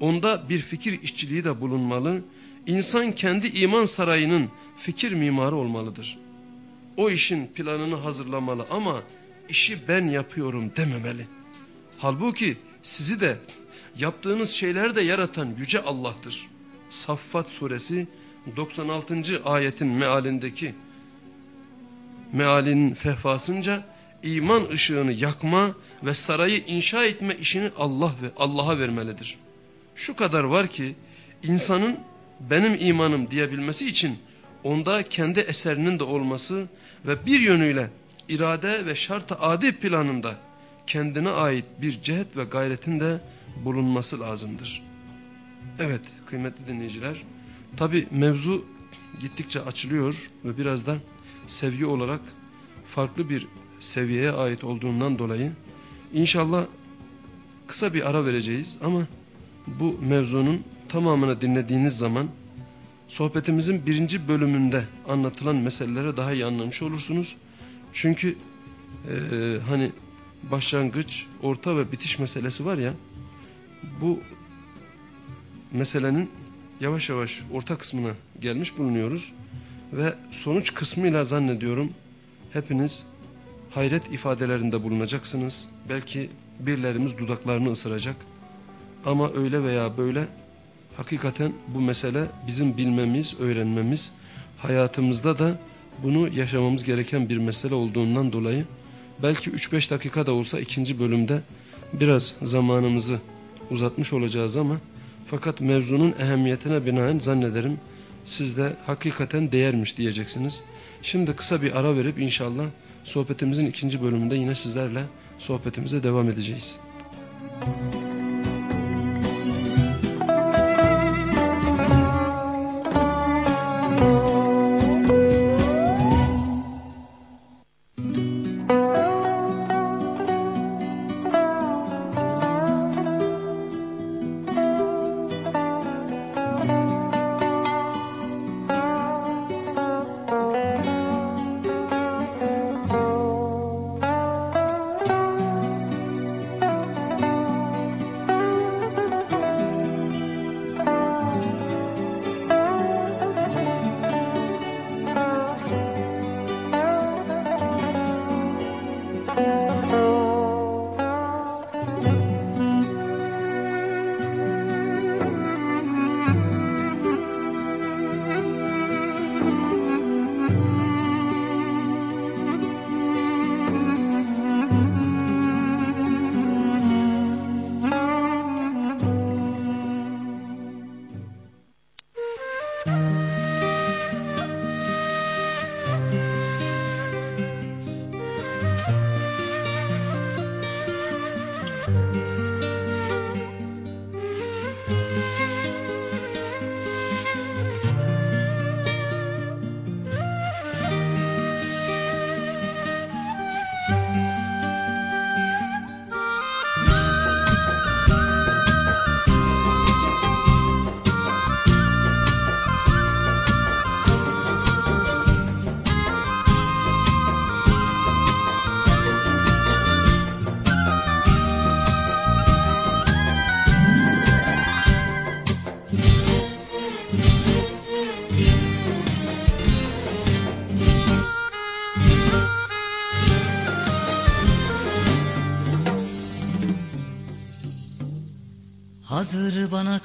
onda bir fikir işçiliği de bulunmalı. İnsan kendi iman sarayının fikir mimarı olmalıdır. O işin planını hazırlamalı ama işi ben yapıyorum dememeli. Halbuki sizi de yaptığınız şeyleri de yaratan Yüce Allah'tır. Saffat suresi 96. ayetin mealindeki mealinin fehvasınca iman ışığını yakma ve sarayı inşa etme işini Allah ve Allah'a vermelidir. Şu kadar var ki insanın benim imanım diyebilmesi için onda kendi eserinin de olması ve bir yönüyle irade ve şart-ı adi planında kendine ait bir cehet ve gayretin de bulunması lazımdır. Evet kıymetli dinleyiciler tabi mevzu gittikçe açılıyor ve biraz da seviye olarak farklı bir seviyeye ait olduğundan dolayı inşallah kısa bir ara vereceğiz ama bu mevzunun tamamını dinlediğiniz zaman sohbetimizin birinci bölümünde anlatılan meselelere daha iyi anlamış olursunuz. Çünkü e, hani başlangıç, orta ve bitiş meselesi var ya bu meselenin yavaş yavaş orta kısmına gelmiş bulunuyoruz ve sonuç kısmıyla zannediyorum hepiniz hayret ifadelerinde bulunacaksınız. Belki birilerimiz dudaklarını ısıracak. Ama öyle veya böyle hakikaten bu mesele bizim bilmemiz, öğrenmemiz, hayatımızda da bunu yaşamamız gereken bir mesele olduğundan dolayı belki 3-5 dakika da olsa ikinci bölümde biraz zamanımızı uzatmış olacağız ama fakat mevzunun ehemmiyetine binaen zannederim siz de hakikaten değermiş diyeceksiniz. Şimdi kısa bir ara verip inşallah sohbetimizin ikinci bölümünde yine sizlerle sohbetimize devam edeceğiz. Müzik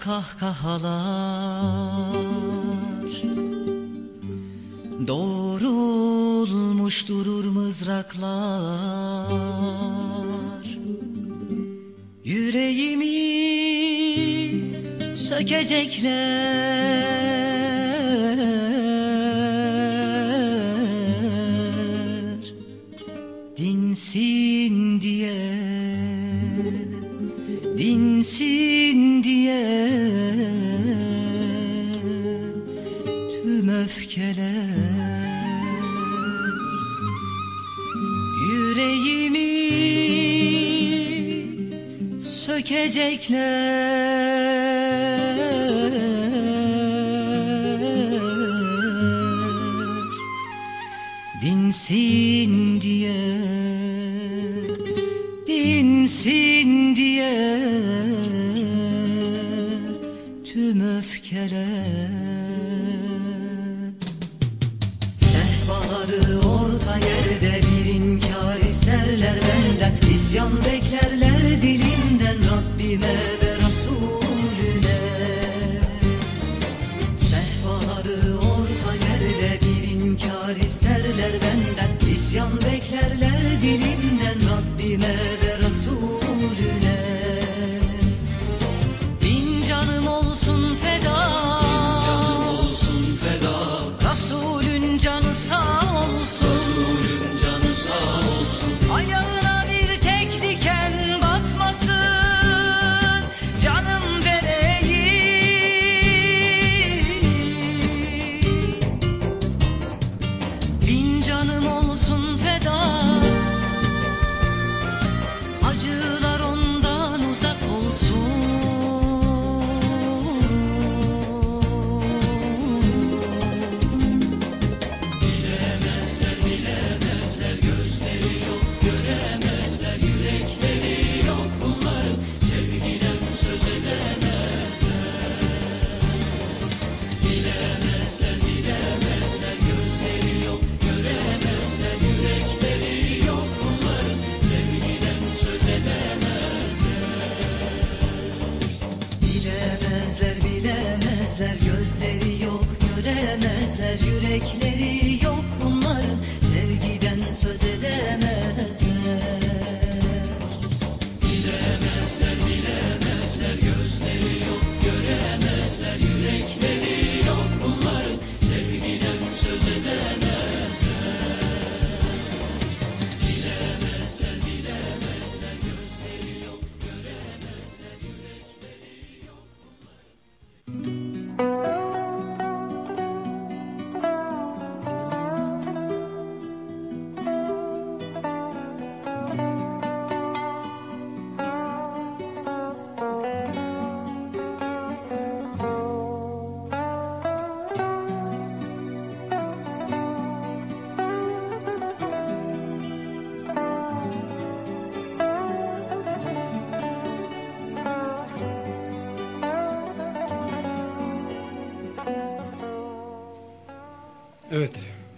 kahkahalar. Doğrulmuş durur mızraklar. Yüreğimi sökecekler sökecekler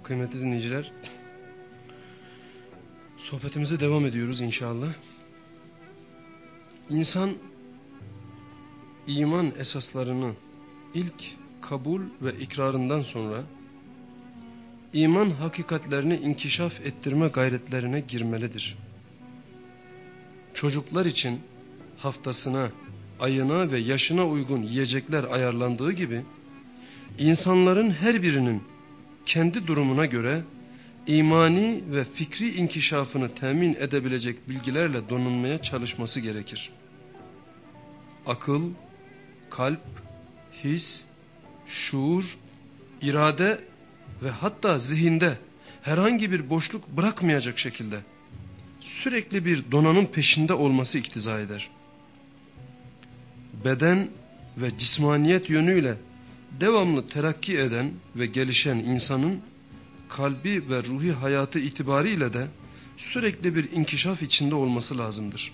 kıymetli dinleyiciler. Sohbetimize devam ediyoruz inşallah. İnsan iman esaslarını ilk kabul ve ikrarından sonra iman hakikatlerini inkişaf ettirme gayretlerine girmelidir. Çocuklar için haftasına, ayına ve yaşına uygun yiyecekler ayarlandığı gibi insanların her birinin kendi durumuna göre imani ve fikri inkişafını temin edebilecek bilgilerle donanmaya çalışması gerekir. Akıl, kalp, his, şuur, irade ve hatta zihinde herhangi bir boşluk bırakmayacak şekilde sürekli bir donanım peşinde olması iktiza eder. Beden ve cismaniyet yönüyle devamlı terakki eden ve gelişen insanın kalbi ve ruhi hayatı itibariyle de sürekli bir inkişaf içinde olması lazımdır.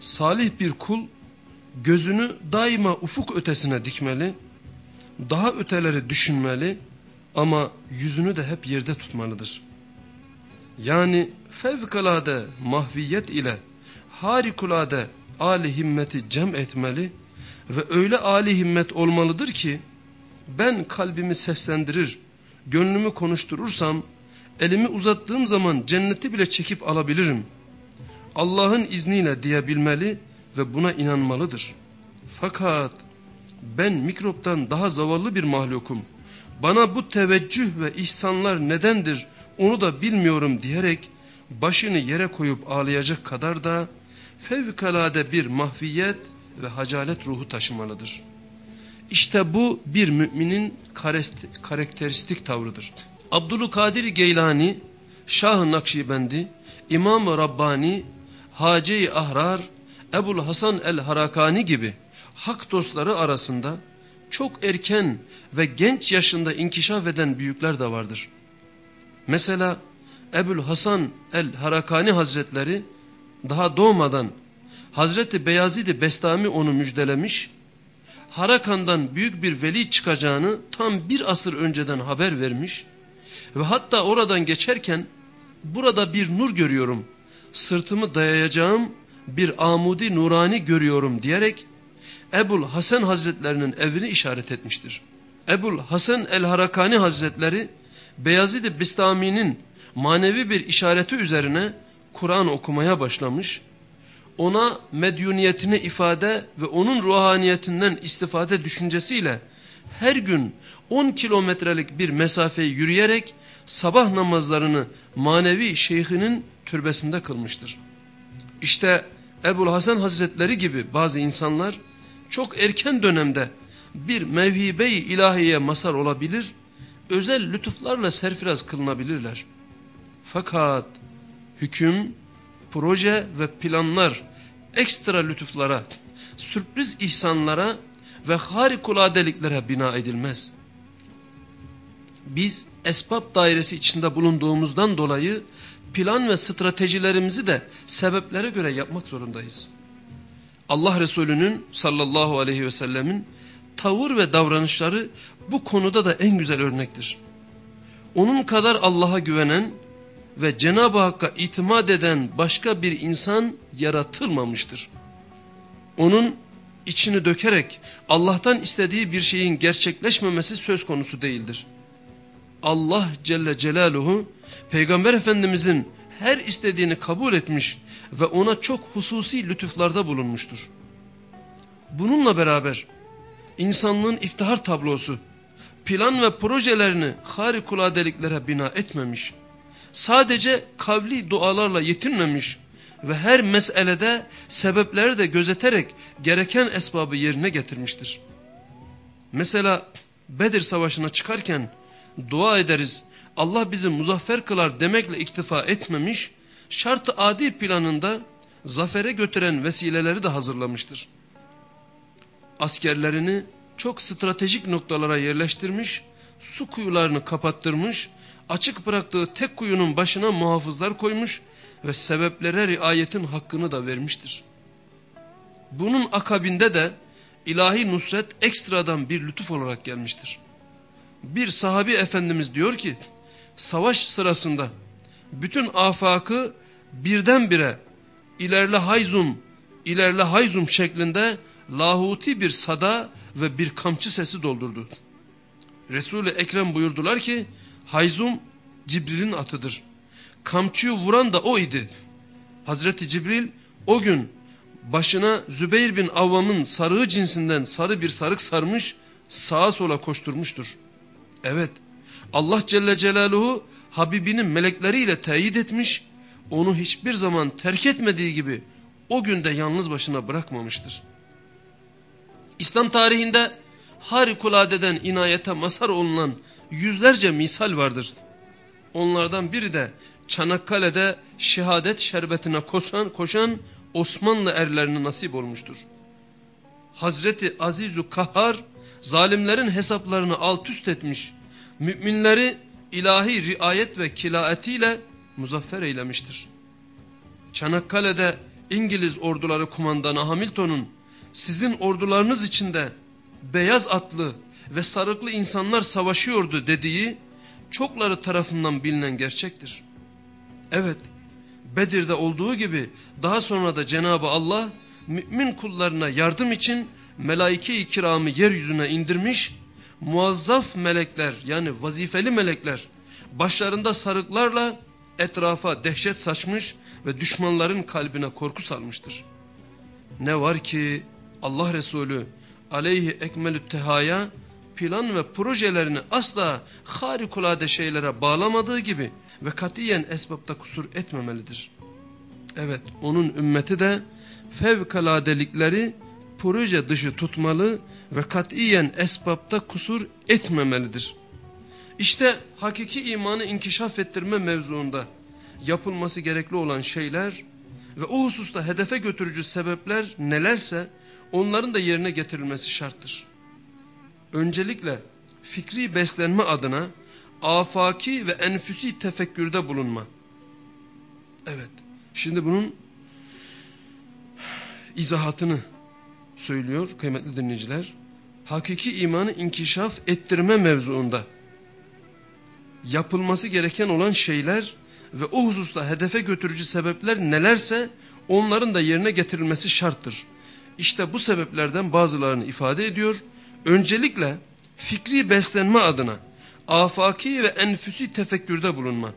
Salih bir kul gözünü daima ufuk ötesine dikmeli, daha öteleri düşünmeli ama yüzünü de hep yerde tutmalıdır. Yani fevkalade mahviyet ile harikulade âli himmeti cem etmeli ve öyle âli himmet olmalıdır ki ben kalbimi seslendirir, gönlümü konuşturursam elimi uzattığım zaman cenneti bile çekip alabilirim. Allah'ın izniyle diyebilmeli ve buna inanmalıdır. Fakat ben mikroptan daha zavallı bir mahlukum. Bana bu teveccüh ve ihsanlar nedendir onu da bilmiyorum diyerek başını yere koyup ağlayacak kadar da fevkalade bir mahviyet ve hacalet ruhu taşımalıdır. İşte bu bir müminin karakteristik tavrıdır. Abdülkadir Geylani, Şah-ı Nakşibendi, İmam-ı Rabbani, Hace-i Ahrar, Ebul Hasan el-Harakani gibi hak dostları arasında çok erken ve genç yaşında inkişaf eden büyükler de vardır. Mesela Ebul Hasan el-Harakani Hazretleri daha doğmadan Hazreti Beyazid-i Bestami onu müjdelemiş, Harakan'dan büyük bir veli çıkacağını tam bir asır önceden haber vermiş ve hatta oradan geçerken burada bir nur görüyorum, sırtımı dayayacağım bir amudi nurani görüyorum diyerek Ebul Hasan Hazretlerinin evini işaret etmiştir. Ebul Hasan el-Harakani Hazretleri Beyazid-i Bistami'nin manevi bir işareti üzerine Kur'an okumaya başlamış. Ona medyuniyetini ifade ve onun ruhaniyetinden istifade düşüncesiyle her gün 10 kilometrelik bir mesafeyi yürüyerek sabah namazlarını manevi şeyhinin türbesinde kılmıştır. İşte Ebul Hasan Hazretleri gibi bazı insanlar çok erken dönemde bir mevhibe-i ilahiye masar olabilir, özel lütuflarla serfiraz kılınabilirler. Fakat hüküm, proje ve planlar ekstra lütuflara, sürpriz ihsanlara ve harikuladeliklere bina edilmez. Biz esbab dairesi içinde bulunduğumuzdan dolayı plan ve stratejilerimizi de sebeplere göre yapmak zorundayız. Allah Resulü'nün sallallahu aleyhi ve sellemin tavır ve davranışları bu konuda da en güzel örnektir. Onun kadar Allah'a güvenen ve Cenab-ı Hakk'a itimat eden başka bir insan yaratılmamıştır. Onun içini dökerek Allah'tan istediği bir şeyin gerçekleşmemesi söz konusu değildir. Allah Celle Celaluhu Peygamber Efendimizin her istediğini kabul etmiş ve ona çok hususi lütuflarda bulunmuştur. Bununla beraber insanlığın iftihar tablosu, plan ve projelerini harikulade bina etmemiş, sadece kavli dualarla yetinmemiş ve her meselede sebepleri de gözeterek gereken esbabı yerine getirmiştir. Mesela Bedir Savaşı'na çıkarken dua ederiz, Allah bizi muzaffer kılar demekle iktifa etmemiş, şartı adi planında zafere götüren vesileleri de hazırlamıştır. Askerlerini çok stratejik noktalara yerleştirmiş, su kuyularını kapattırmış, açık bıraktığı tek kuyunun başına muhafızlar koymuş ve sebeplere riayetin hakkını da vermiştir. Bunun akabinde de ilahi nusret ekstradan bir lütuf olarak gelmiştir. Bir sahabi efendimiz diyor ki, savaş sırasında bütün afakı birdenbire ilerle hayzum, ilerle hayzum şeklinde lahuti bir sada ve bir kamçı sesi doldurdu. Resul-i Ekrem buyurdular ki hayzum Cibril'in atıdır. Kamçıyı vuran da o idi. Hazreti Cibril o gün başına Zübeyir bin Avvam'ın sarığı cinsinden sarı bir sarık sarmış sağa sola koşturmuştur. Evet Allah Celle Celaluhu Habibinin melekleriyle teyit etmiş, onu hiçbir zaman terk etmediği gibi o günde yalnız başına bırakmamıştır. İslam tarihinde harikuladeden inayete mazhar olunan yüzlerce misal vardır. Onlardan biri de Çanakkale'de şehadet şerbetine koşan, koşan Osmanlı erlerine nasip olmuştur. Hazreti Azizu Kahar zalimlerin hesaplarını alt üst etmiş müminleri ilahi riayet ve kilaetiyle muzaffer eylemiştir. Çanakkale'de İngiliz orduları kumandanı Hamilton'un sizin ordularınız içinde beyaz atlı ve sarıklı insanlar savaşıyordu dediği çokları tarafından bilinen gerçektir. Evet Bedir'de olduğu gibi daha sonra da Cenab-ı Allah mümin kullarına yardım için melaike-i kiramı yeryüzüne indirmiş, muazzaf melekler yani vazifeli melekler başlarında sarıklarla etrafa dehşet saçmış ve düşmanların kalbine korku salmıştır. Ne var ki Allah Resulü aleyhi ekmelü tehaya plan ve projelerini asla harikulade şeylere bağlamadığı gibi ve katiyen esbabda kusur etmemelidir. Evet onun ümmeti de fevkaladelikleri proje dışı tutmalı ve katiyen esbabda kusur etmemelidir. İşte hakiki imanı inkişaf ettirme mevzuunda yapılması gerekli olan şeyler ve o hususta hedefe götürücü sebepler nelerse onların da yerine getirilmesi şarttır. Öncelikle fikri beslenme adına afaki ve enfüsi tefekkürde bulunma. Evet şimdi bunun izahatını söylüyor kıymetli dinleyiciler. Hakiki imanı inkişaf ettirme mevzuunda yapılması gereken olan şeyler ve o hususta hedefe götürücü sebepler nelerse onların da yerine getirilmesi şarttır. İşte bu sebeplerden bazılarını ifade ediyor. Öncelikle fikri beslenme adına afaki ve enfüsi tefekkürde bulunma.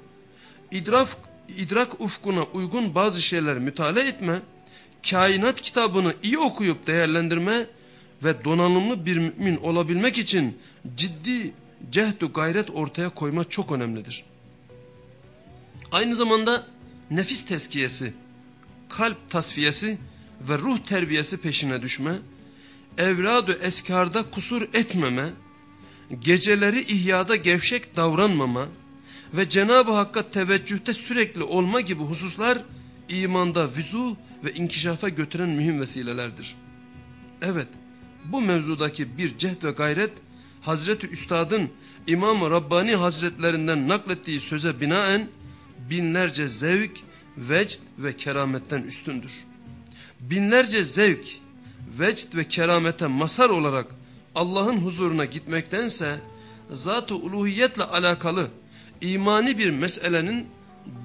İdrak, idrak ufkuna uygun bazı şeyler mütale etme, kainat kitabını iyi okuyup değerlendirme ve donanımlı bir mümin olabilmek için ciddi cehdu gayret ortaya koyma çok önemlidir. Aynı zamanda nefis teskiyesi, kalp tasfiyesi ve ruh terbiyesi peşine düşme, evladı eskarda kusur etmeme, geceleri ihyada gevşek davranmama ve Cenab-ı Hakk'a teveccühte sürekli olma gibi hususlar imanda vüzu ve inkişafa götüren mühim vesilelerdir. Evet, bu mevzudaki bir cehd ve gayret Hazreti Üstad'ın İmam-ı Rabbani Hazretlerinden naklettiği söze binaen binlerce zevk, vecd ve kerametten üstündür. Binlerce zevk, vecd ve keramete masar olarak Allah'ın huzuruna gitmektense zat-ı uluhiyetle alakalı imani bir meselenin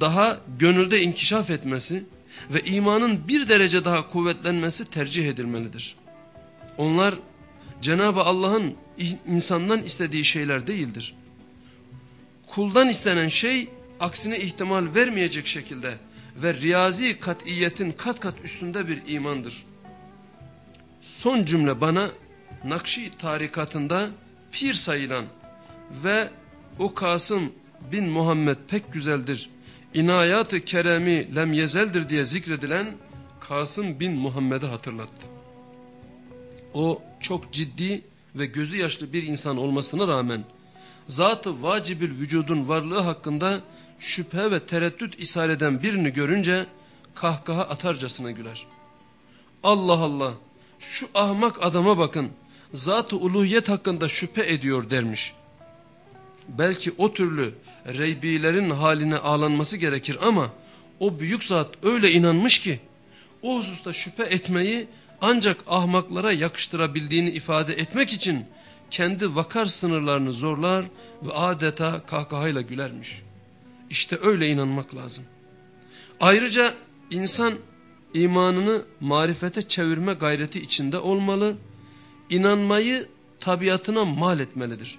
daha gönülde inkişaf etmesi ve imanın bir derece daha kuvvetlenmesi tercih edilmelidir. Onlar Cenab-ı Allah'ın insandan istediği şeyler değildir. Kuldan istenen şey aksine ihtimal vermeyecek şekilde ve riyazi katiyetin kat kat üstünde bir imandır. Son cümle bana Nakşi tarikatında pir sayılan ve o Kasım bin Muhammed pek güzeldir, inayat-ı keremi lem yezeldir diye zikredilen Kasım bin Muhammed'i hatırlattı. O çok ciddi ve gözü yaşlı bir insan olmasına rağmen zatı vacibül vücudun varlığı hakkında şüphe ve tereddüt ishal eden birini görünce kahkaha atarcasına güler. Allah Allah şu ahmak adama bakın zat-ı uluhiyet hakkında şüphe ediyor dermiş. Belki o türlü reybilerin haline ağlanması gerekir ama o büyük zat öyle inanmış ki o hususta şüphe etmeyi ancak ahmaklara yakıştırabildiğini ifade etmek için kendi vakar sınırlarını zorlar ve adeta kahkahayla gülermiş. İşte öyle inanmak lazım. Ayrıca insan imanını marifete çevirme gayreti içinde olmalı, inanmayı tabiatına mal etmelidir.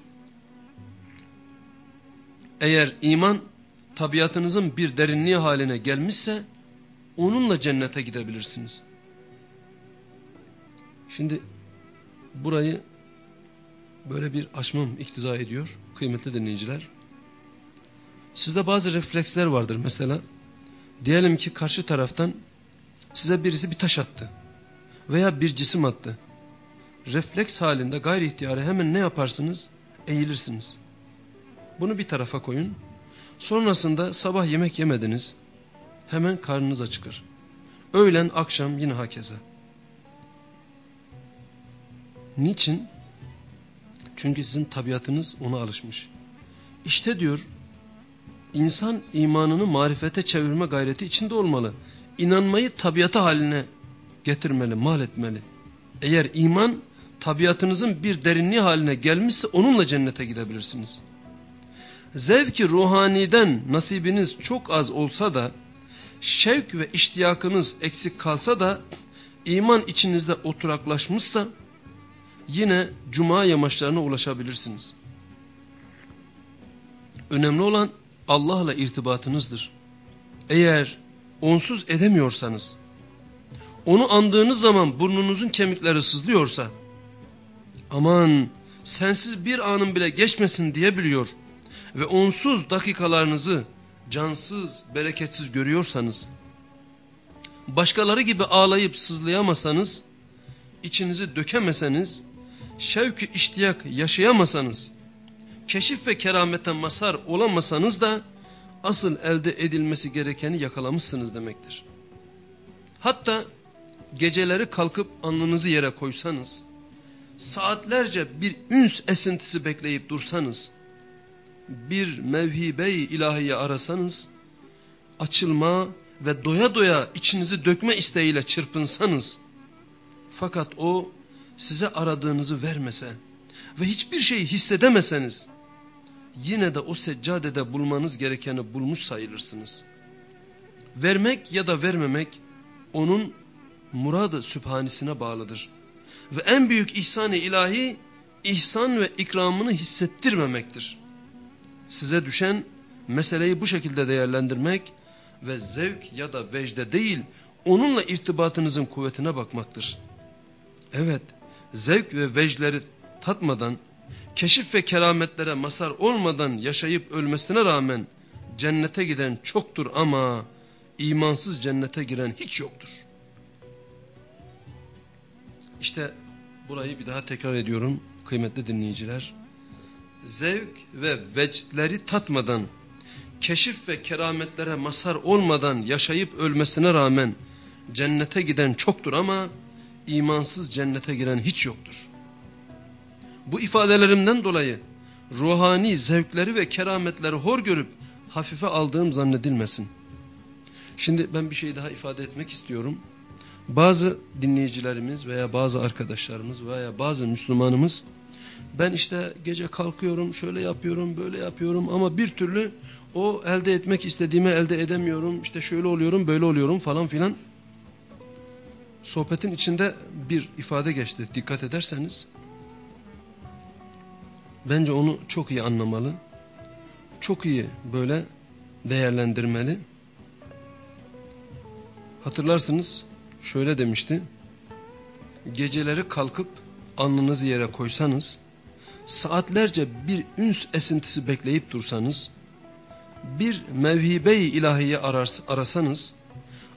Eğer iman tabiatınızın bir derinliği haline gelmişse onunla cennete gidebilirsiniz. Şimdi burayı böyle bir açmam iktiza ediyor kıymetli dinleyiciler. Sizde bazı refleksler vardır mesela. Diyelim ki karşı taraftan size birisi bir taş attı veya bir cisim attı. Refleks halinde gayri ihtiyarı hemen ne yaparsınız? Eğilirsiniz. Bunu bir tarafa koyun. Sonrasında sabah yemek yemediniz. Hemen karnınız acıkır. Öğlen akşam yine hakeza. Niçin? Çünkü sizin tabiatınız ona alışmış. İşte diyor insan imanını marifete çevirme gayreti içinde olmalı. İnanmayı tabiatı haline getirmeli, mal etmeli. Eğer iman tabiatınızın bir derinliği haline gelmişse onunla cennete gidebilirsiniz. Zevki ruhaniden nasibiniz çok az olsa da, şevk ve iştiyakınız eksik kalsa da, iman içinizde oturaklaşmışsa yine cuma yamaçlarına ulaşabilirsiniz. Önemli olan Allah'la irtibatınızdır. Eğer onsuz edemiyorsanız, onu andığınız zaman burnunuzun kemikleri sızlıyorsa, aman sensiz bir anın bile geçmesin diyebiliyor ve onsuz dakikalarınızı cansız, bereketsiz görüyorsanız, başkaları gibi ağlayıp sızlayamasanız, içinizi dökemeseniz, şevk-i iştiyak yaşayamasanız, keşif ve keramete masar olamasanız da, asıl elde edilmesi gerekeni yakalamışsınız demektir. Hatta geceleri kalkıp alnınızı yere koysanız, saatlerce bir üns esintisi bekleyip dursanız, bir mevhibe-i ilahiye arasanız, açılma ve doya doya içinizi dökme isteğiyle çırpınsanız, fakat o size aradığınızı vermese ve hiçbir şey hissedemeseniz, yine de o seccadede bulmanız gerekeni bulmuş sayılırsınız. Vermek ya da vermemek onun muradı sübhanisine bağlıdır. Ve en büyük ihsan-ı ilahi ihsan ve ikramını hissettirmemektir. Size düşen meseleyi bu şekilde değerlendirmek ve zevk ya da vecde değil onunla irtibatınızın kuvvetine bakmaktır. Evet zevk ve vecleri tatmadan keşif ve kerametlere masar olmadan yaşayıp ölmesine rağmen cennete giden çoktur ama imansız cennete giren hiç yoktur. İşte burayı bir daha tekrar ediyorum kıymetli dinleyiciler. Zevk ve vecdleri tatmadan, keşif ve kerametlere masar olmadan yaşayıp ölmesine rağmen cennete giden çoktur ama imansız cennete giren hiç yoktur. Bu ifadelerimden dolayı ruhani zevkleri ve kerametleri hor görüp hafife aldığım zannedilmesin. Şimdi ben bir şey daha ifade etmek istiyorum. Bazı dinleyicilerimiz veya bazı arkadaşlarımız veya bazı Müslümanımız ben işte gece kalkıyorum şöyle yapıyorum böyle yapıyorum ama bir türlü o elde etmek istediğimi elde edemiyorum işte şöyle oluyorum böyle oluyorum falan filan. Sohbetin içinde bir ifade geçti dikkat ederseniz. Bence onu çok iyi anlamalı. Çok iyi böyle değerlendirmeli. Hatırlarsınız şöyle demişti. Geceleri kalkıp alnınızı yere koysanız, saatlerce bir üns esintisi bekleyip dursanız, bir mevhibe-i ilahiye arar, arasanız,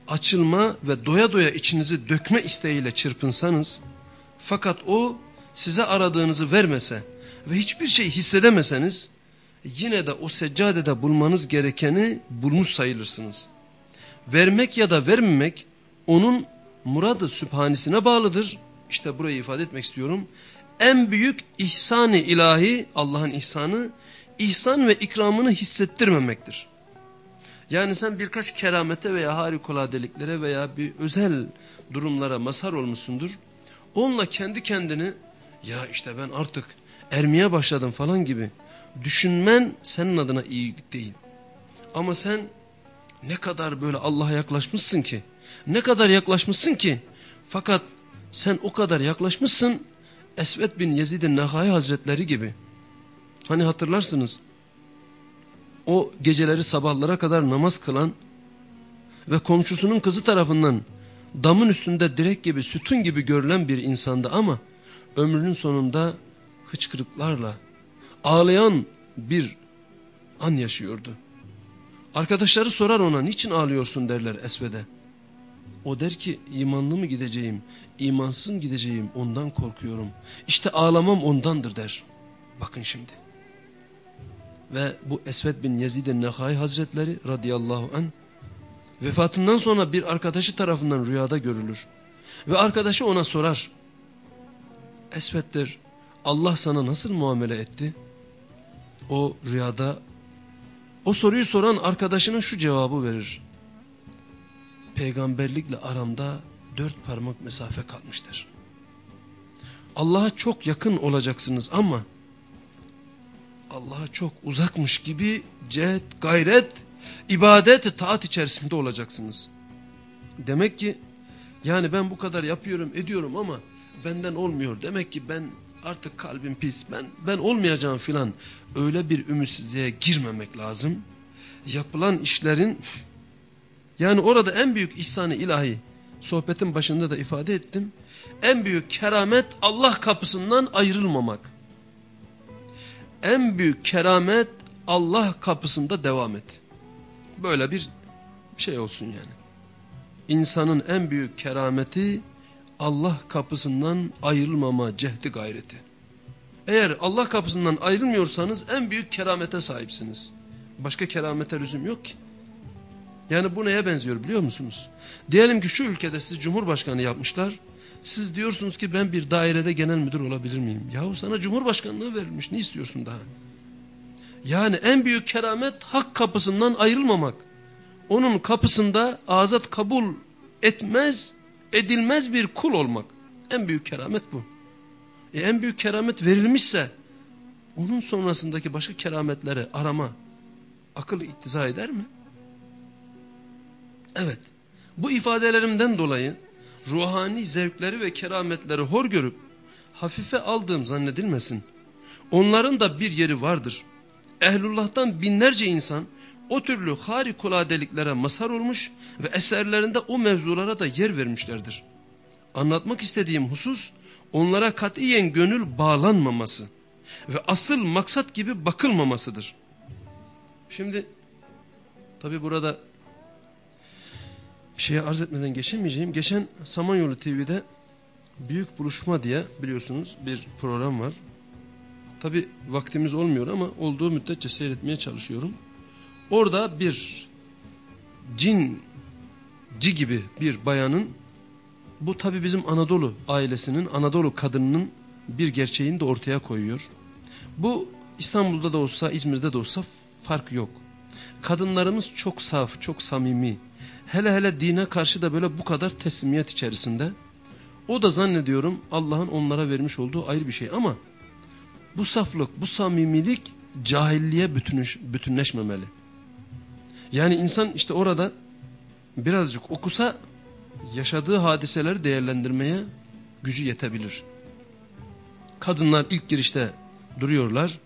açılma ve doya doya içinizi dökme isteğiyle çırpınsanız, fakat o size aradığınızı vermese ve hiçbir şey hissedemeseniz, yine de o seccadede bulmanız gerekeni bulmuş sayılırsınız. Vermek ya da vermemek onun muradı sübhanisine bağlıdır. İşte burayı ifade etmek istiyorum. En büyük ihsan-ı ilahi Allah'ın ihsanı ihsan ve ikramını hissettirmemektir. Yani sen birkaç keramete veya harikuladeliklere veya bir özel durumlara mazhar olmuşsundur. Onunla kendi kendini ya işte ben artık ermeye başladım falan gibi düşünmen senin adına iyilik değil. Ama sen ne kadar böyle Allah'a yaklaşmışsın ki ne kadar yaklaşmışsın ki fakat sen o kadar yaklaşmışsın Esved bin Yezid-i Nehai Hazretleri gibi. Hani hatırlarsınız o geceleri sabahlara kadar namaz kılan ve komşusunun kızı tarafından damın üstünde direk gibi sütun gibi görülen bir insandı ama ömrünün sonunda hıçkırıklarla ağlayan bir an yaşıyordu. Arkadaşları sorar ona niçin ağlıyorsun derler Esved'e. O der ki imanlı mı gideceğim, imansız mı gideceğim ondan korkuyorum. İşte ağlamam ondandır der. Bakın şimdi. Ve bu Esved bin Yezid-i Nehai Hazretleri radıyallahu an vefatından sonra bir arkadaşı tarafından rüyada görülür. Ve arkadaşı ona sorar. Esved'dir Allah sana nasıl muamele etti? O rüyada o soruyu soran arkadaşına şu cevabı verir peygamberlikle aramda dört parmak mesafe kalmıştır. Allah'a çok yakın olacaksınız ama Allah'a çok uzakmış gibi cehd, gayret, ibadet, taat içerisinde olacaksınız. Demek ki Yani ben bu kadar yapıyorum ediyorum ama benden olmuyor. Demek ki ben artık kalbim pis ben ben olmayacağım filan öyle bir ümitsizliğe girmemek lazım. Yapılan işlerin yani orada en büyük ihsanı ilahi sohbetin başında da ifade ettim. En büyük keramet Allah kapısından ayrılmamak. En büyük keramet Allah kapısında devam et. Böyle bir şey olsun yani. İnsanın en büyük kerameti Allah kapısından ayrılmama cehdi gayreti. Eğer Allah kapısından ayrılmıyorsanız en büyük keramete sahipsiniz. Başka keramete lüzum yok ki. Yani bu neye benziyor biliyor musunuz? Diyelim ki şu ülkede siz cumhurbaşkanı yapmışlar. Siz diyorsunuz ki ben bir dairede genel müdür olabilir miyim? Yahu sana cumhurbaşkanlığı verilmiş ne istiyorsun daha? Yani en büyük keramet hak kapısından ayrılmamak. Onun kapısında azat kabul etmez, edilmez bir kul olmak. En büyük keramet bu. E en büyük keramet verilmişse onun sonrasındaki başka kerametleri arama akıl iktiza eder mi? Evet. Bu ifadelerimden dolayı ruhani zevkleri ve kerametleri hor görüp hafife aldığım zannedilmesin. Onların da bir yeri vardır. Ehlullah'tan binlerce insan o türlü harikuladeliklere mazhar olmuş ve eserlerinde o mevzulara da yer vermişlerdir. Anlatmak istediğim husus onlara katiyen gönül bağlanmaması ve asıl maksat gibi bakılmamasıdır. Şimdi tabi burada bir şeye arz etmeden geçemeyeceğim. Geçen Samanyolu TV'de Büyük Buluşma diye biliyorsunuz bir program var. Tabi vaktimiz olmuyor ama olduğu müddetçe seyretmeye çalışıyorum. Orada bir cinci gibi bir bayanın bu tabi bizim Anadolu ailesinin Anadolu kadınının bir gerçeğini de ortaya koyuyor. Bu İstanbul'da da olsa İzmir'de de olsa fark yok. Kadınlarımız çok saf, çok samimi. Hele hele dine karşı da böyle bu kadar teslimiyet içerisinde. O da zannediyorum Allah'ın onlara vermiş olduğu ayrı bir şey ama bu saflık, bu samimilik cahilliğe bütünleş, bütünleşmemeli. Yani insan işte orada birazcık okusa yaşadığı hadiseleri değerlendirmeye gücü yetebilir. Kadınlar ilk girişte duruyorlar.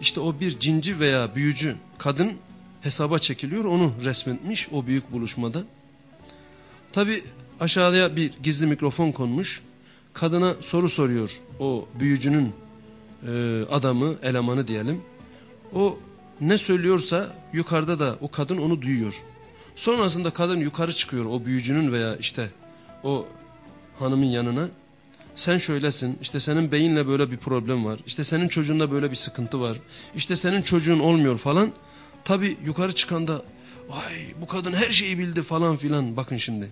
İşte o bir cinci veya büyücü kadın hesaba çekiliyor onu resmetmiş o büyük buluşmada. Tabi aşağıya bir gizli mikrofon konmuş. Kadına soru soruyor o büyücünün e, adamı elemanı diyelim. O ne söylüyorsa yukarıda da o kadın onu duyuyor. Sonrasında kadın yukarı çıkıyor o büyücünün veya işte o hanımın yanına. Sen şöylesin işte senin beyinle böyle bir problem var. İşte senin çocuğunda böyle bir sıkıntı var. İşte senin çocuğun olmuyor falan. Tabi yukarı çıkanda ay bu kadın her şeyi bildi falan filan bakın şimdi.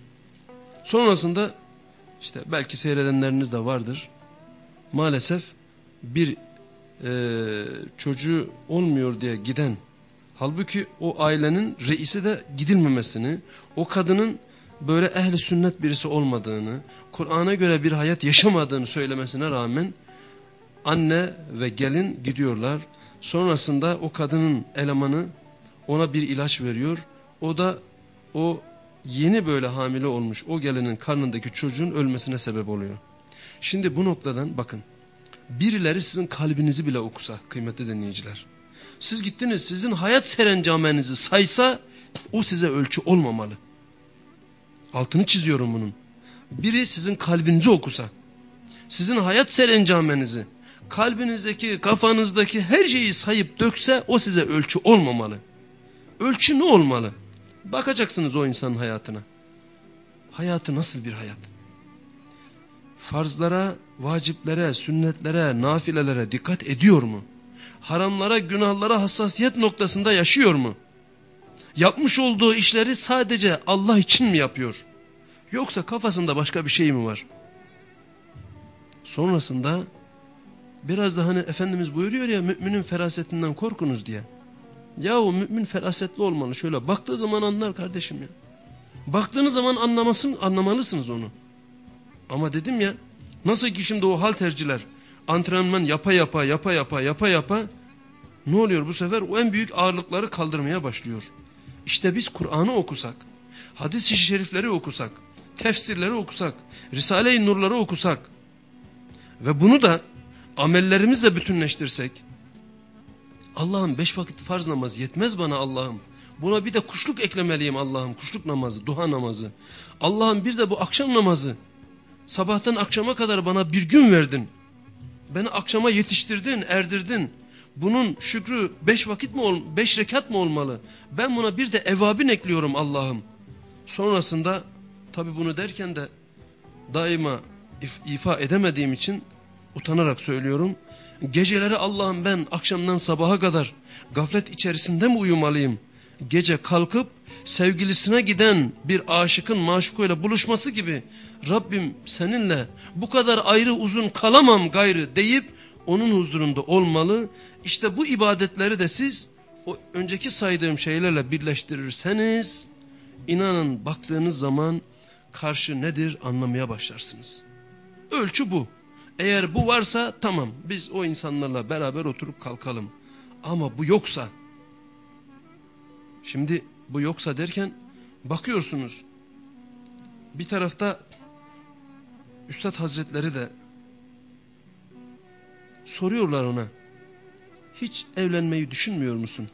Sonrasında işte belki seyredenleriniz de vardır. Maalesef bir e, çocuğu olmuyor diye giden halbuki o ailenin reisi de gidilmemesini o kadının böyle ehli sünnet birisi olmadığını Kur'an'a göre bir hayat yaşamadığını söylemesine rağmen anne ve gelin gidiyorlar. Sonrasında o kadının elemanı ona bir ilaç veriyor. O da o yeni böyle hamile olmuş o gelinin karnındaki çocuğun ölmesine sebep oluyor. Şimdi bu noktadan bakın birileri sizin kalbinizi bile okusa kıymetli dinleyiciler. Siz gittiniz sizin hayat serencamenizi saysa o size ölçü olmamalı. Altını çiziyorum bunun. Biri sizin kalbinizi okusa, sizin hayat serencamenizi, kalbinizdeki, kafanızdaki her şeyi sayıp dökse o size ölçü olmamalı. Ölçü ne olmalı? Bakacaksınız o insanın hayatına. Hayatı nasıl bir hayat? Farzlara, vaciplere, sünnetlere, nafilelere dikkat ediyor mu? Haramlara, günahlara hassasiyet noktasında yaşıyor mu? Yapmış olduğu işleri sadece Allah için mi yapıyor? Yoksa kafasında başka bir şey mi var? Sonrasında biraz da hani Efendimiz buyuruyor ya müminin ferasetinden korkunuz diye. Yahu mümin ferasetli olmalı şöyle baktığı zaman anlar kardeşim ya. Baktığınız zaman anlamasın, anlamalısınız onu. Ama dedim ya nasıl ki şimdi o hal terciler antrenman yapa yapa yapa yapa yapa yapa ne oluyor bu sefer o en büyük ağırlıkları kaldırmaya başlıyor. İşte biz Kur'an'ı okusak, hadis-i şerifleri okusak, tefsirleri okusak, Risale-i Nurları okusak ve bunu da amellerimizle bütünleştirsek, Allah'ım beş vakit farz namaz yetmez bana Allah'ım. Buna bir de kuşluk eklemeliyim Allah'ım. Kuşluk namazı, duha namazı. Allah'ım bir de bu akşam namazı. Sabahtan akşama kadar bana bir gün verdin. Beni akşama yetiştirdin, erdirdin. Bunun şükrü beş vakit mi ol, beş rekat mı olmalı? Ben buna bir de evabin ekliyorum Allah'ım. Sonrasında tabi bunu derken de daima if, ifa edemediğim için utanarak söylüyorum. Geceleri Allah'ım ben akşamdan sabaha kadar gaflet içerisinde mi uyumalıyım? Gece kalkıp sevgilisine giden bir aşıkın maşukuyla buluşması gibi Rabbim seninle bu kadar ayrı uzun kalamam gayrı deyip onun huzurunda olmalı. İşte bu ibadetleri de siz o önceki saydığım şeylerle birleştirirseniz inanın baktığınız zaman karşı nedir anlamaya başlarsınız. Ölçü bu. Eğer bu varsa tamam biz o insanlarla beraber oturup kalkalım. Ama bu yoksa şimdi bu yoksa derken bakıyorsunuz bir tarafta Üstad Hazretleri de soruyorlar ona hiç evlenmeyi düşünmüyor musun?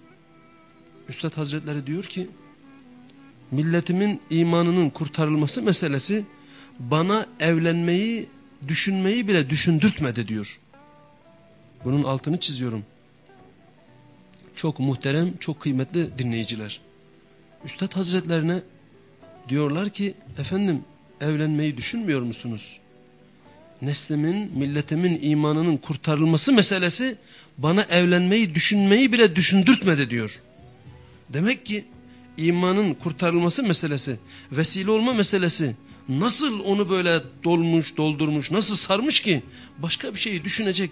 Üstad Hazretleri diyor ki milletimin imanının kurtarılması meselesi bana evlenmeyi düşünmeyi bile düşündürtmedi diyor. Bunun altını çiziyorum. Çok muhterem, çok kıymetli dinleyiciler. Üstad Hazretlerine diyorlar ki efendim evlenmeyi düşünmüyor musunuz? Neslimin, milletimin imanının kurtarılması meselesi bana evlenmeyi düşünmeyi bile düşündürtmedi diyor. Demek ki imanın kurtarılması meselesi, vesile olma meselesi nasıl onu böyle dolmuş, doldurmuş, nasıl sarmış ki başka bir şeyi düşünecek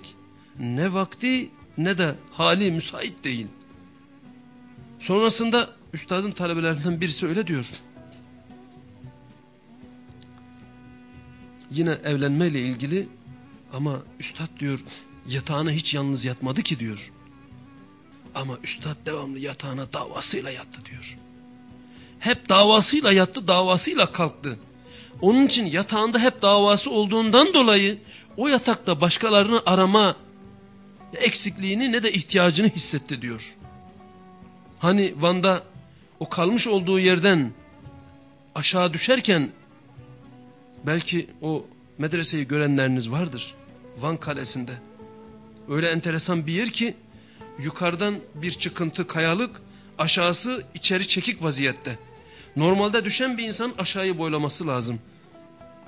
ne vakti ne de hali müsait değil. Sonrasında üstadın talebelerinden birisi öyle diyor. Yine evlenmeyle ilgili ama üstad diyor yatağına hiç yalnız yatmadı ki diyor. Ama üstad devamlı yatağına davasıyla yattı diyor. Hep davasıyla yattı, davasıyla kalktı. Onun için yatağında hep davası olduğundan dolayı o yatakta başkalarını arama eksikliğini ne de ihtiyacını hissetti diyor. Hani Van'da o kalmış olduğu yerden aşağı düşerken belki o medreseyi görenleriniz vardır. Van Kalesi'nde. Öyle enteresan bir yer ki yukarıdan bir çıkıntı kayalık aşağısı içeri çekik vaziyette. Normalde düşen bir insan aşağıyı boylaması lazım.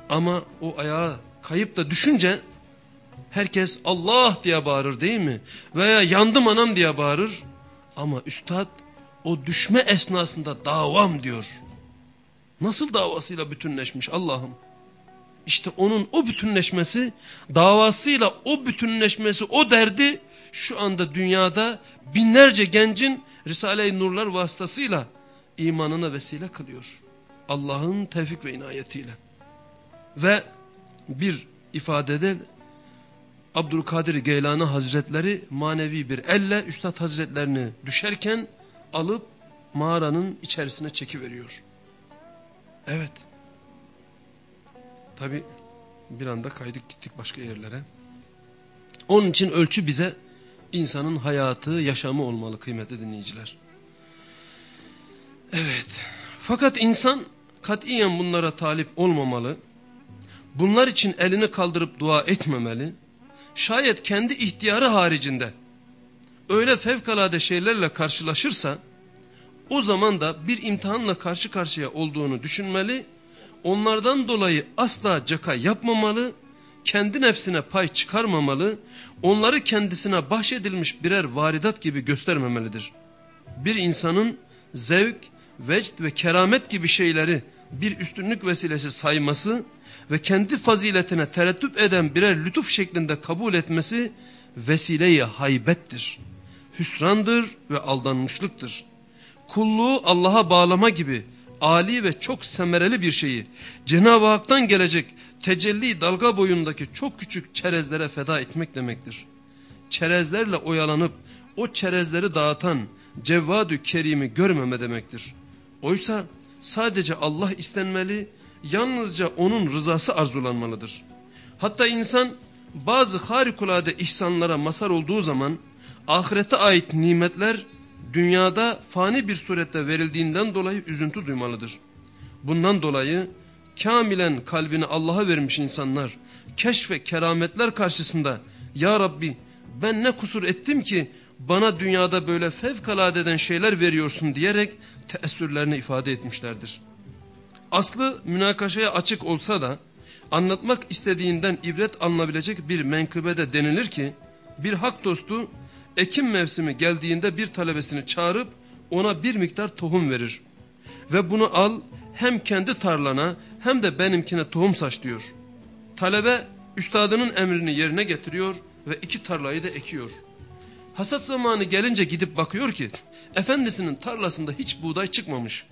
Ama o ayağa kayıp da düşünce herkes Allah diye bağırır değil mi? Veya yandım anam diye bağırır. Ama üstad o düşme esnasında davam diyor. Nasıl davasıyla bütünleşmiş Allah'ım? İşte onun o bütünleşmesi, davasıyla o bütünleşmesi, o derdi şu anda dünyada binlerce gencin Risale-i Nurlar vasıtasıyla imanına vesile kılıyor. Allah'ın tevfik ve inayetiyle. Ve bir ifadede Abdülkadir Geylani Hazretleri manevi bir elle Üstad Hazretlerini düşerken alıp mağaranın içerisine çekiveriyor. Evet. Tabi bir anda kaydık gittik başka yerlere. Onun için ölçü bize insanın hayatı, yaşamı olmalı kıymetli dinleyiciler. Evet. Fakat insan katiyen bunlara talip olmamalı. Bunlar için elini kaldırıp dua etmemeli. Şayet kendi ihtiyarı haricinde öyle fevkalade şeylerle karşılaşırsa o zaman da bir imtihanla karşı karşıya olduğunu düşünmeli. Onlardan dolayı asla caka yapmamalı, kendi nefsine pay çıkarmamalı, onları kendisine bahşedilmiş birer varidat gibi göstermemelidir. Bir insanın zevk, vecd ve keramet gibi şeyleri bir üstünlük vesilesi sayması ve kendi faziletine tereddüt eden birer lütuf şeklinde kabul etmesi vesileyi haybettir. Hüsrandır ve aldanmışlıktır. Kulluğu Allah'a bağlama gibi Ali ve çok semereli bir şeyi Cenab-ı Hak'tan gelecek tecelli dalga boyundaki çok küçük çerezlere feda etmek demektir. Çerezlerle oyalanıp o çerezleri dağıtan Cevvadü Kerim'i görmeme demektir. Oysa sadece Allah istenmeli yalnızca onun rızası arzulanmalıdır. Hatta insan bazı harikulade ihsanlara mazhar olduğu zaman ahirete ait nimetler dünyada fani bir surette verildiğinden dolayı üzüntü duymalıdır. Bundan dolayı kamilen kalbini Allah'a vermiş insanlar keşf ve kerametler karşısında Ya Rabbi ben ne kusur ettim ki bana dünyada böyle fevkaladeden şeyler veriyorsun diyerek teessürlerini ifade etmişlerdir. Aslı münakaşaya açık olsa da anlatmak istediğinden ibret alınabilecek bir menkıbede denilir ki bir hak dostu ekim mevsimi geldiğinde bir talebesini çağırıp ona bir miktar tohum verir. Ve bunu al hem kendi tarlana hem de benimkine tohum saç diyor. Talebe üstadının emrini yerine getiriyor ve iki tarlayı da ekiyor. Hasat zamanı gelince gidip bakıyor ki efendisinin tarlasında hiç buğday çıkmamış.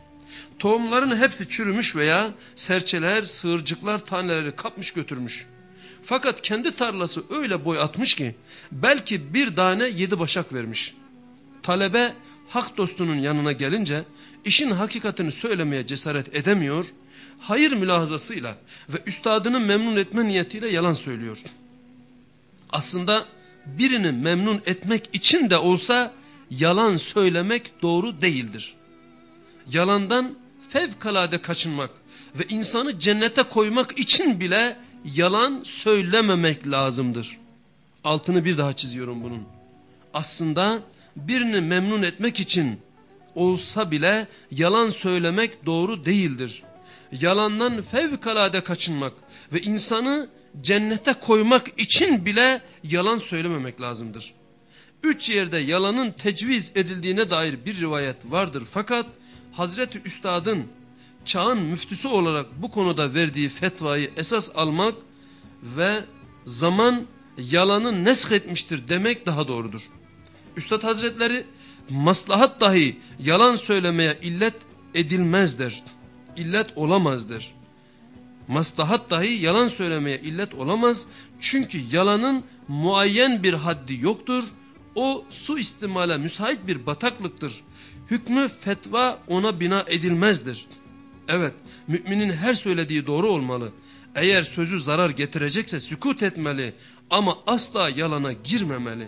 Tohumların hepsi çürümüş veya serçeler, sığırcıklar taneleri kapmış götürmüş. Fakat kendi tarlası öyle boy atmış ki belki bir tane yedi başak vermiş. Talebe hak dostunun yanına gelince işin hakikatini söylemeye cesaret edemiyor. Hayır mülahazasıyla ve üstadını memnun etme niyetiyle yalan söylüyor. Aslında birini memnun etmek için de olsa yalan söylemek doğru değildir. Yalandan fevkalade kaçınmak ve insanı cennete koymak için bile yalan söylememek lazımdır. Altını bir daha çiziyorum bunun. Aslında birini memnun etmek için olsa bile yalan söylemek doğru değildir. Yalandan fevkalade kaçınmak ve insanı cennete koymak için bile yalan söylememek lazımdır. Üç yerde yalanın tecviz edildiğine dair bir rivayet vardır fakat Hazreti Üstad'ın çağın müftüsü olarak bu konuda verdiği fetvayı esas almak ve zaman yalanı nesk etmiştir demek daha doğrudur. Üstad Hazretleri maslahat dahi yalan söylemeye illet edilmezdir. İllet olamazdır. Maslahat dahi yalan söylemeye illet olamaz. Çünkü yalanın muayyen bir haddi yoktur. O su istimale müsait bir bataklıktır. Hükmü fetva ona bina edilmezdir. Evet müminin her söylediği doğru olmalı. Eğer sözü zarar getirecekse sükut etmeli ama asla yalana girmemeli.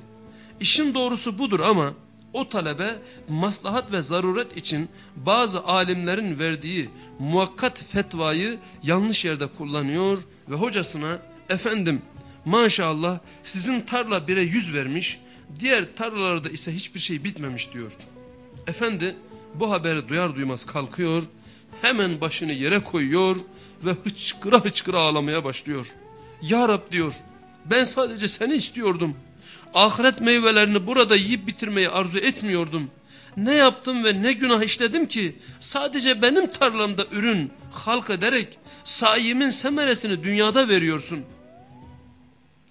İşin doğrusu budur ama o talebe maslahat ve zaruret için bazı alimlerin verdiği muhakkat fetvayı yanlış yerde kullanıyor ve hocasına efendim maşallah sizin tarla bire yüz vermiş diğer tarlalarda ise hiçbir şey bitmemiş diyor. Efendi bu haberi duyar duymaz kalkıyor hemen başını yere koyuyor ve hıçkıra hıçkıra ağlamaya başlıyor. Ya Rab diyor ben sadece seni istiyordum. Ahiret meyvelerini burada yiyip bitirmeyi arzu etmiyordum. Ne yaptım ve ne günah işledim ki sadece benim tarlamda ürün halk ederek sayimin semeresini dünyada veriyorsun.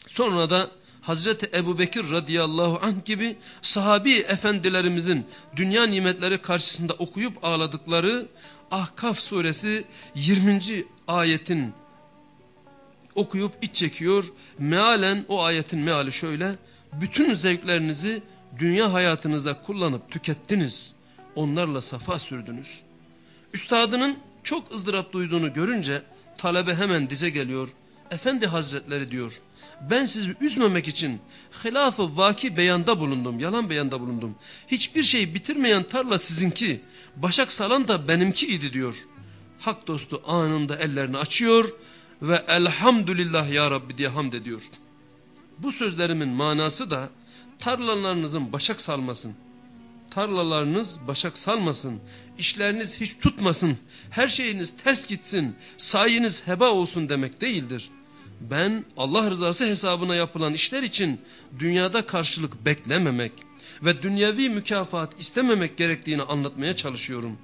Sonra da Hazreti Ebu Bekir radıyallahu anh gibi sahabi efendilerimizin dünya nimetleri karşısında okuyup ağladıkları Ahkaf suresi 20. ayetin okuyup iç çekiyor. Mealen o ayetin meali şöyle. Bütün zevklerinizi dünya hayatınızda kullanıp tükettiniz. Onlarla safa sürdünüz. Üstadının çok ızdırap duyduğunu görünce talebe hemen dize geliyor. Efendi hazretleri diyor. Ben sizi üzmemek için hilafı vaki beyanda bulundum, yalan beyanda bulundum. Hiçbir şey bitirmeyen tarla sizinki, başak salan da benimki idi diyor. Hak dostu anında ellerini açıyor ve elhamdülillah ya Rabbi diye hamd ediyor. Bu sözlerimin manası da tarlalarınızın başak salmasın. Tarlalarınız başak salmasın, işleriniz hiç tutmasın, her şeyiniz ters gitsin, sayeniz heba olsun demek değildir. Ben Allah rızası hesabına yapılan işler için dünyada karşılık beklememek ve dünyevi mükafat istememek gerektiğini anlatmaya çalışıyorum.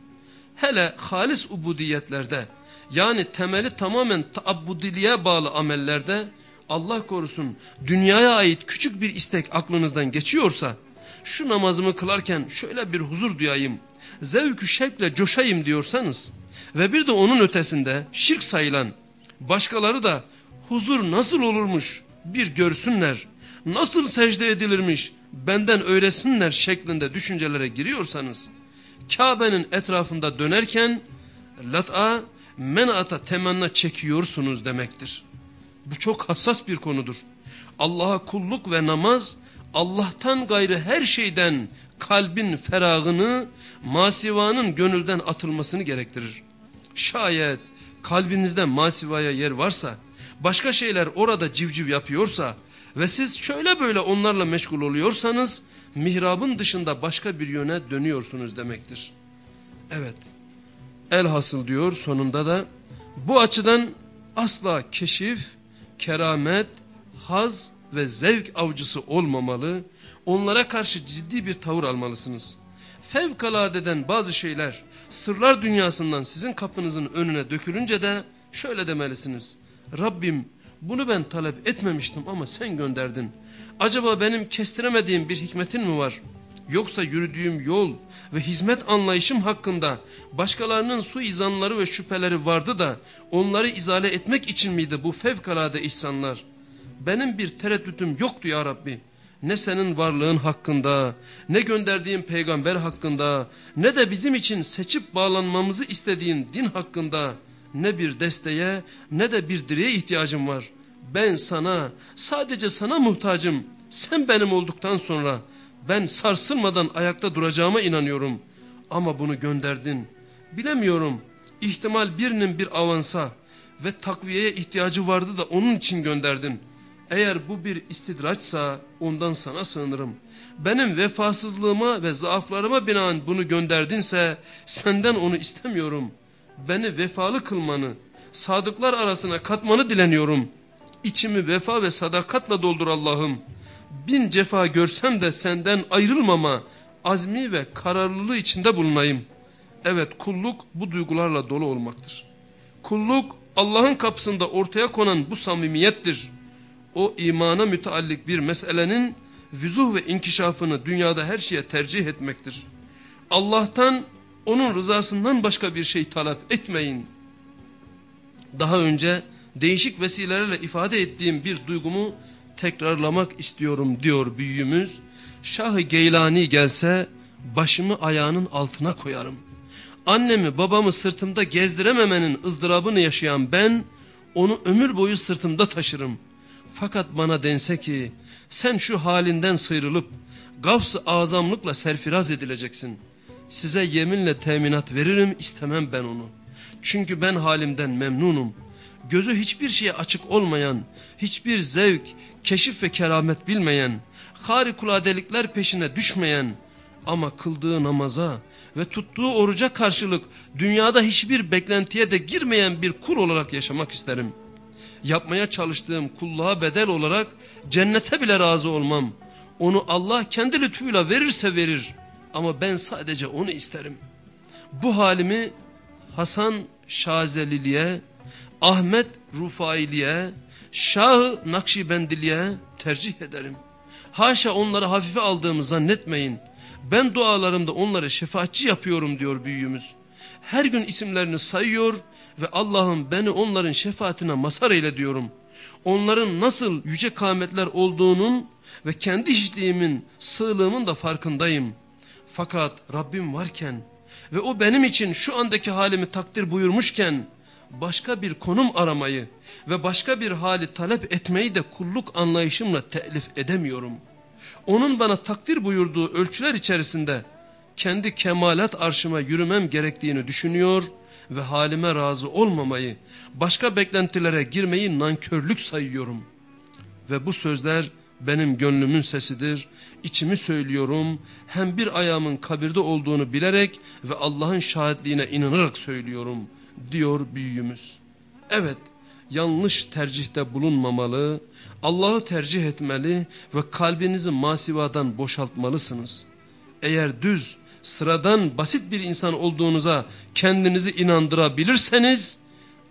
Hele halis ubudiyetlerde yani temeli tamamen taabbudiliğe bağlı amellerde Allah korusun dünyaya ait küçük bir istek aklınızdan geçiyorsa şu namazımı kılarken şöyle bir huzur duyayım, zevkü şevkle coşayım diyorsanız ve bir de onun ötesinde şirk sayılan başkaları da huzur nasıl olurmuş bir görsünler, nasıl secde edilirmiş benden öğresinler şeklinde düşüncelere giriyorsanız Kabe'nin etrafında dönerken lat'a menata temenna çekiyorsunuz demektir. Bu çok hassas bir konudur. Allah'a kulluk ve namaz Allah'tan gayrı her şeyden kalbin feragını, masivanın gönülden atılmasını gerektirir. Şayet kalbinizde masivaya yer varsa, başka şeyler orada civciv yapıyorsa ve siz şöyle böyle onlarla meşgul oluyorsanız, mihrabın dışında başka bir yöne dönüyorsunuz demektir. Evet, elhasıl diyor sonunda da, bu açıdan asla keşif, keramet, haz ve zevk avcısı olmamalı, onlara karşı ciddi bir tavır almalısınız. Fevkaladeden bazı şeyler sırlar dünyasından sizin kapınızın önüne dökülünce de şöyle demelisiniz. Rabbim bunu ben talep etmemiştim ama sen gönderdin. Acaba benim kestiremediğim bir hikmetin mi var? Yoksa yürüdüğüm yol ve hizmet anlayışım hakkında başkalarının suizanları ve şüpheleri vardı da onları izale etmek için miydi bu fevkalade ihsanlar? Benim bir tereddütüm yoktu ya Rabbi ne senin varlığın hakkında, ne gönderdiğin peygamber hakkında, ne de bizim için seçip bağlanmamızı istediğin din hakkında ne bir desteğe ne de bir direğe ihtiyacım var. Ben sana, sadece sana muhtacım. Sen benim olduktan sonra ben sarsılmadan ayakta duracağıma inanıyorum. Ama bunu gönderdin. Bilemiyorum. İhtimal birinin bir avansa ve takviyeye ihtiyacı vardı da onun için gönderdin.'' Eğer bu bir istidraçsa ondan sana sığınırım. Benim vefasızlığıma ve zaaflarıma binaen bunu gönderdinse senden onu istemiyorum. Beni vefalı kılmanı, sadıklar arasına katmanı dileniyorum. İçimi vefa ve sadakatla doldur Allah'ım. Bin cefa görsem de senden ayrılmama, azmi ve kararlılığı içinde bulunayım. Evet kulluk bu duygularla dolu olmaktır. Kulluk Allah'ın kapısında ortaya konan bu samimiyettir o imana müteallik bir meselenin vüzuh ve inkişafını dünyada her şeye tercih etmektir. Allah'tan onun rızasından başka bir şey talep etmeyin. Daha önce değişik vesilelerle ifade ettiğim bir duygumu tekrarlamak istiyorum diyor büyüğümüz. Şah-ı Geylani gelse başımı ayağının altına koyarım. Annemi babamı sırtımda gezdirememenin ızdırabını yaşayan ben onu ömür boyu sırtımda taşırım. Fakat bana dense ki sen şu halinden sıyrılıp gavs-ı azamlıkla serfiraz edileceksin. Size yeminle teminat veririm istemem ben onu. Çünkü ben halimden memnunum. Gözü hiçbir şeye açık olmayan, hiçbir zevk, keşif ve keramet bilmeyen, harikuladelikler peşine düşmeyen ama kıldığı namaza ve tuttuğu oruca karşılık dünyada hiçbir beklentiye de girmeyen bir kul olarak yaşamak isterim.'' yapmaya çalıştığım kulluğa bedel olarak cennete bile razı olmam. Onu Allah kendi lütfuyla verirse verir ama ben sadece onu isterim. Bu halimi Hasan Şazeliliğe, Ahmet Rufailiye, Şah-ı tercih ederim. Haşa onları hafife aldığımı zannetmeyin. Ben dualarımda onları şefaatçi yapıyorum diyor büyüğümüz. Her gün isimlerini sayıyor ve Allah'ım beni onların şefaatine mazhar eyle diyorum. Onların nasıl yüce kâmetler olduğunun ve kendi hiçliğimin, sığlığımın da farkındayım. Fakat Rabbim varken ve o benim için şu andaki halimi takdir buyurmuşken başka bir konum aramayı ve başka bir hali talep etmeyi de kulluk anlayışımla telif edemiyorum. Onun bana takdir buyurduğu ölçüler içerisinde kendi kemalat arşıma yürümem gerektiğini düşünüyor ve halime razı olmamayı, başka beklentilere girmeyi nankörlük sayıyorum. Ve bu sözler benim gönlümün sesidir, içimi söylüyorum, hem bir ayağımın kabirde olduğunu bilerek ve Allah'ın şahitliğine inanarak söylüyorum, diyor büyüğümüz. Evet, yanlış tercihte bulunmamalı, Allah'ı tercih etmeli ve kalbinizi masivadan boşaltmalısınız. Eğer düz, sıradan basit bir insan olduğunuza kendinizi inandırabilirseniz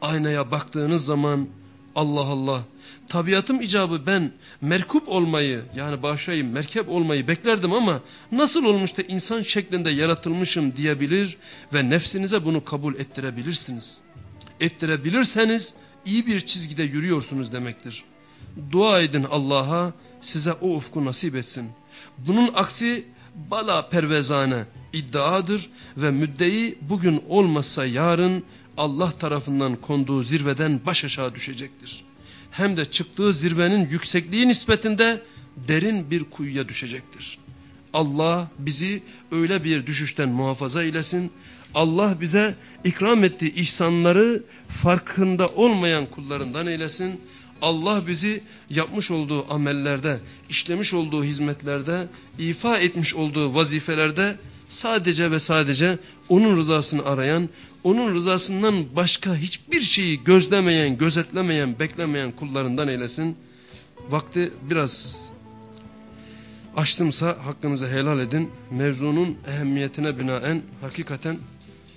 aynaya baktığınız zaman Allah Allah tabiatım icabı ben merkup olmayı yani bağışlayayım merkep olmayı beklerdim ama nasıl olmuş da insan şeklinde yaratılmışım diyebilir ve nefsinize bunu kabul ettirebilirsiniz. Ettirebilirseniz iyi bir çizgide yürüyorsunuz demektir. Dua edin Allah'a size o ufku nasip etsin. Bunun aksi bala pervezane iddiadır ve müddeyi bugün olmasa yarın Allah tarafından konduğu zirveden baş aşağı düşecektir. Hem de çıktığı zirvenin yüksekliği nispetinde derin bir kuyuya düşecektir. Allah bizi öyle bir düşüşten muhafaza eylesin. Allah bize ikram ettiği ihsanları farkında olmayan kullarından eylesin. Allah bizi yapmış olduğu amellerde, işlemiş olduğu hizmetlerde, ifa etmiş olduğu vazifelerde sadece ve sadece onun rızasını arayan, onun rızasından başka hiçbir şeyi gözlemeyen, gözetlemeyen, beklemeyen kullarından eylesin. Vakti biraz açtımsa hakkınızı helal edin. Mevzunun ehemmiyetine binaen hakikaten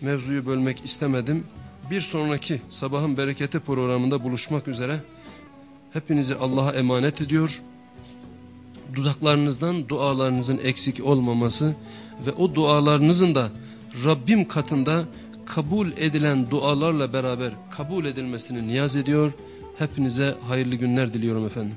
mevzuyu bölmek istemedim. Bir sonraki sabahın bereketi programında buluşmak üzere hepinizi Allah'a emanet ediyor. Dudaklarınızdan dualarınızın eksik olmaması ve o dualarınızın da Rabbim katında kabul edilen dualarla beraber kabul edilmesini niyaz ediyor. Hepinize hayırlı günler diliyorum efendim.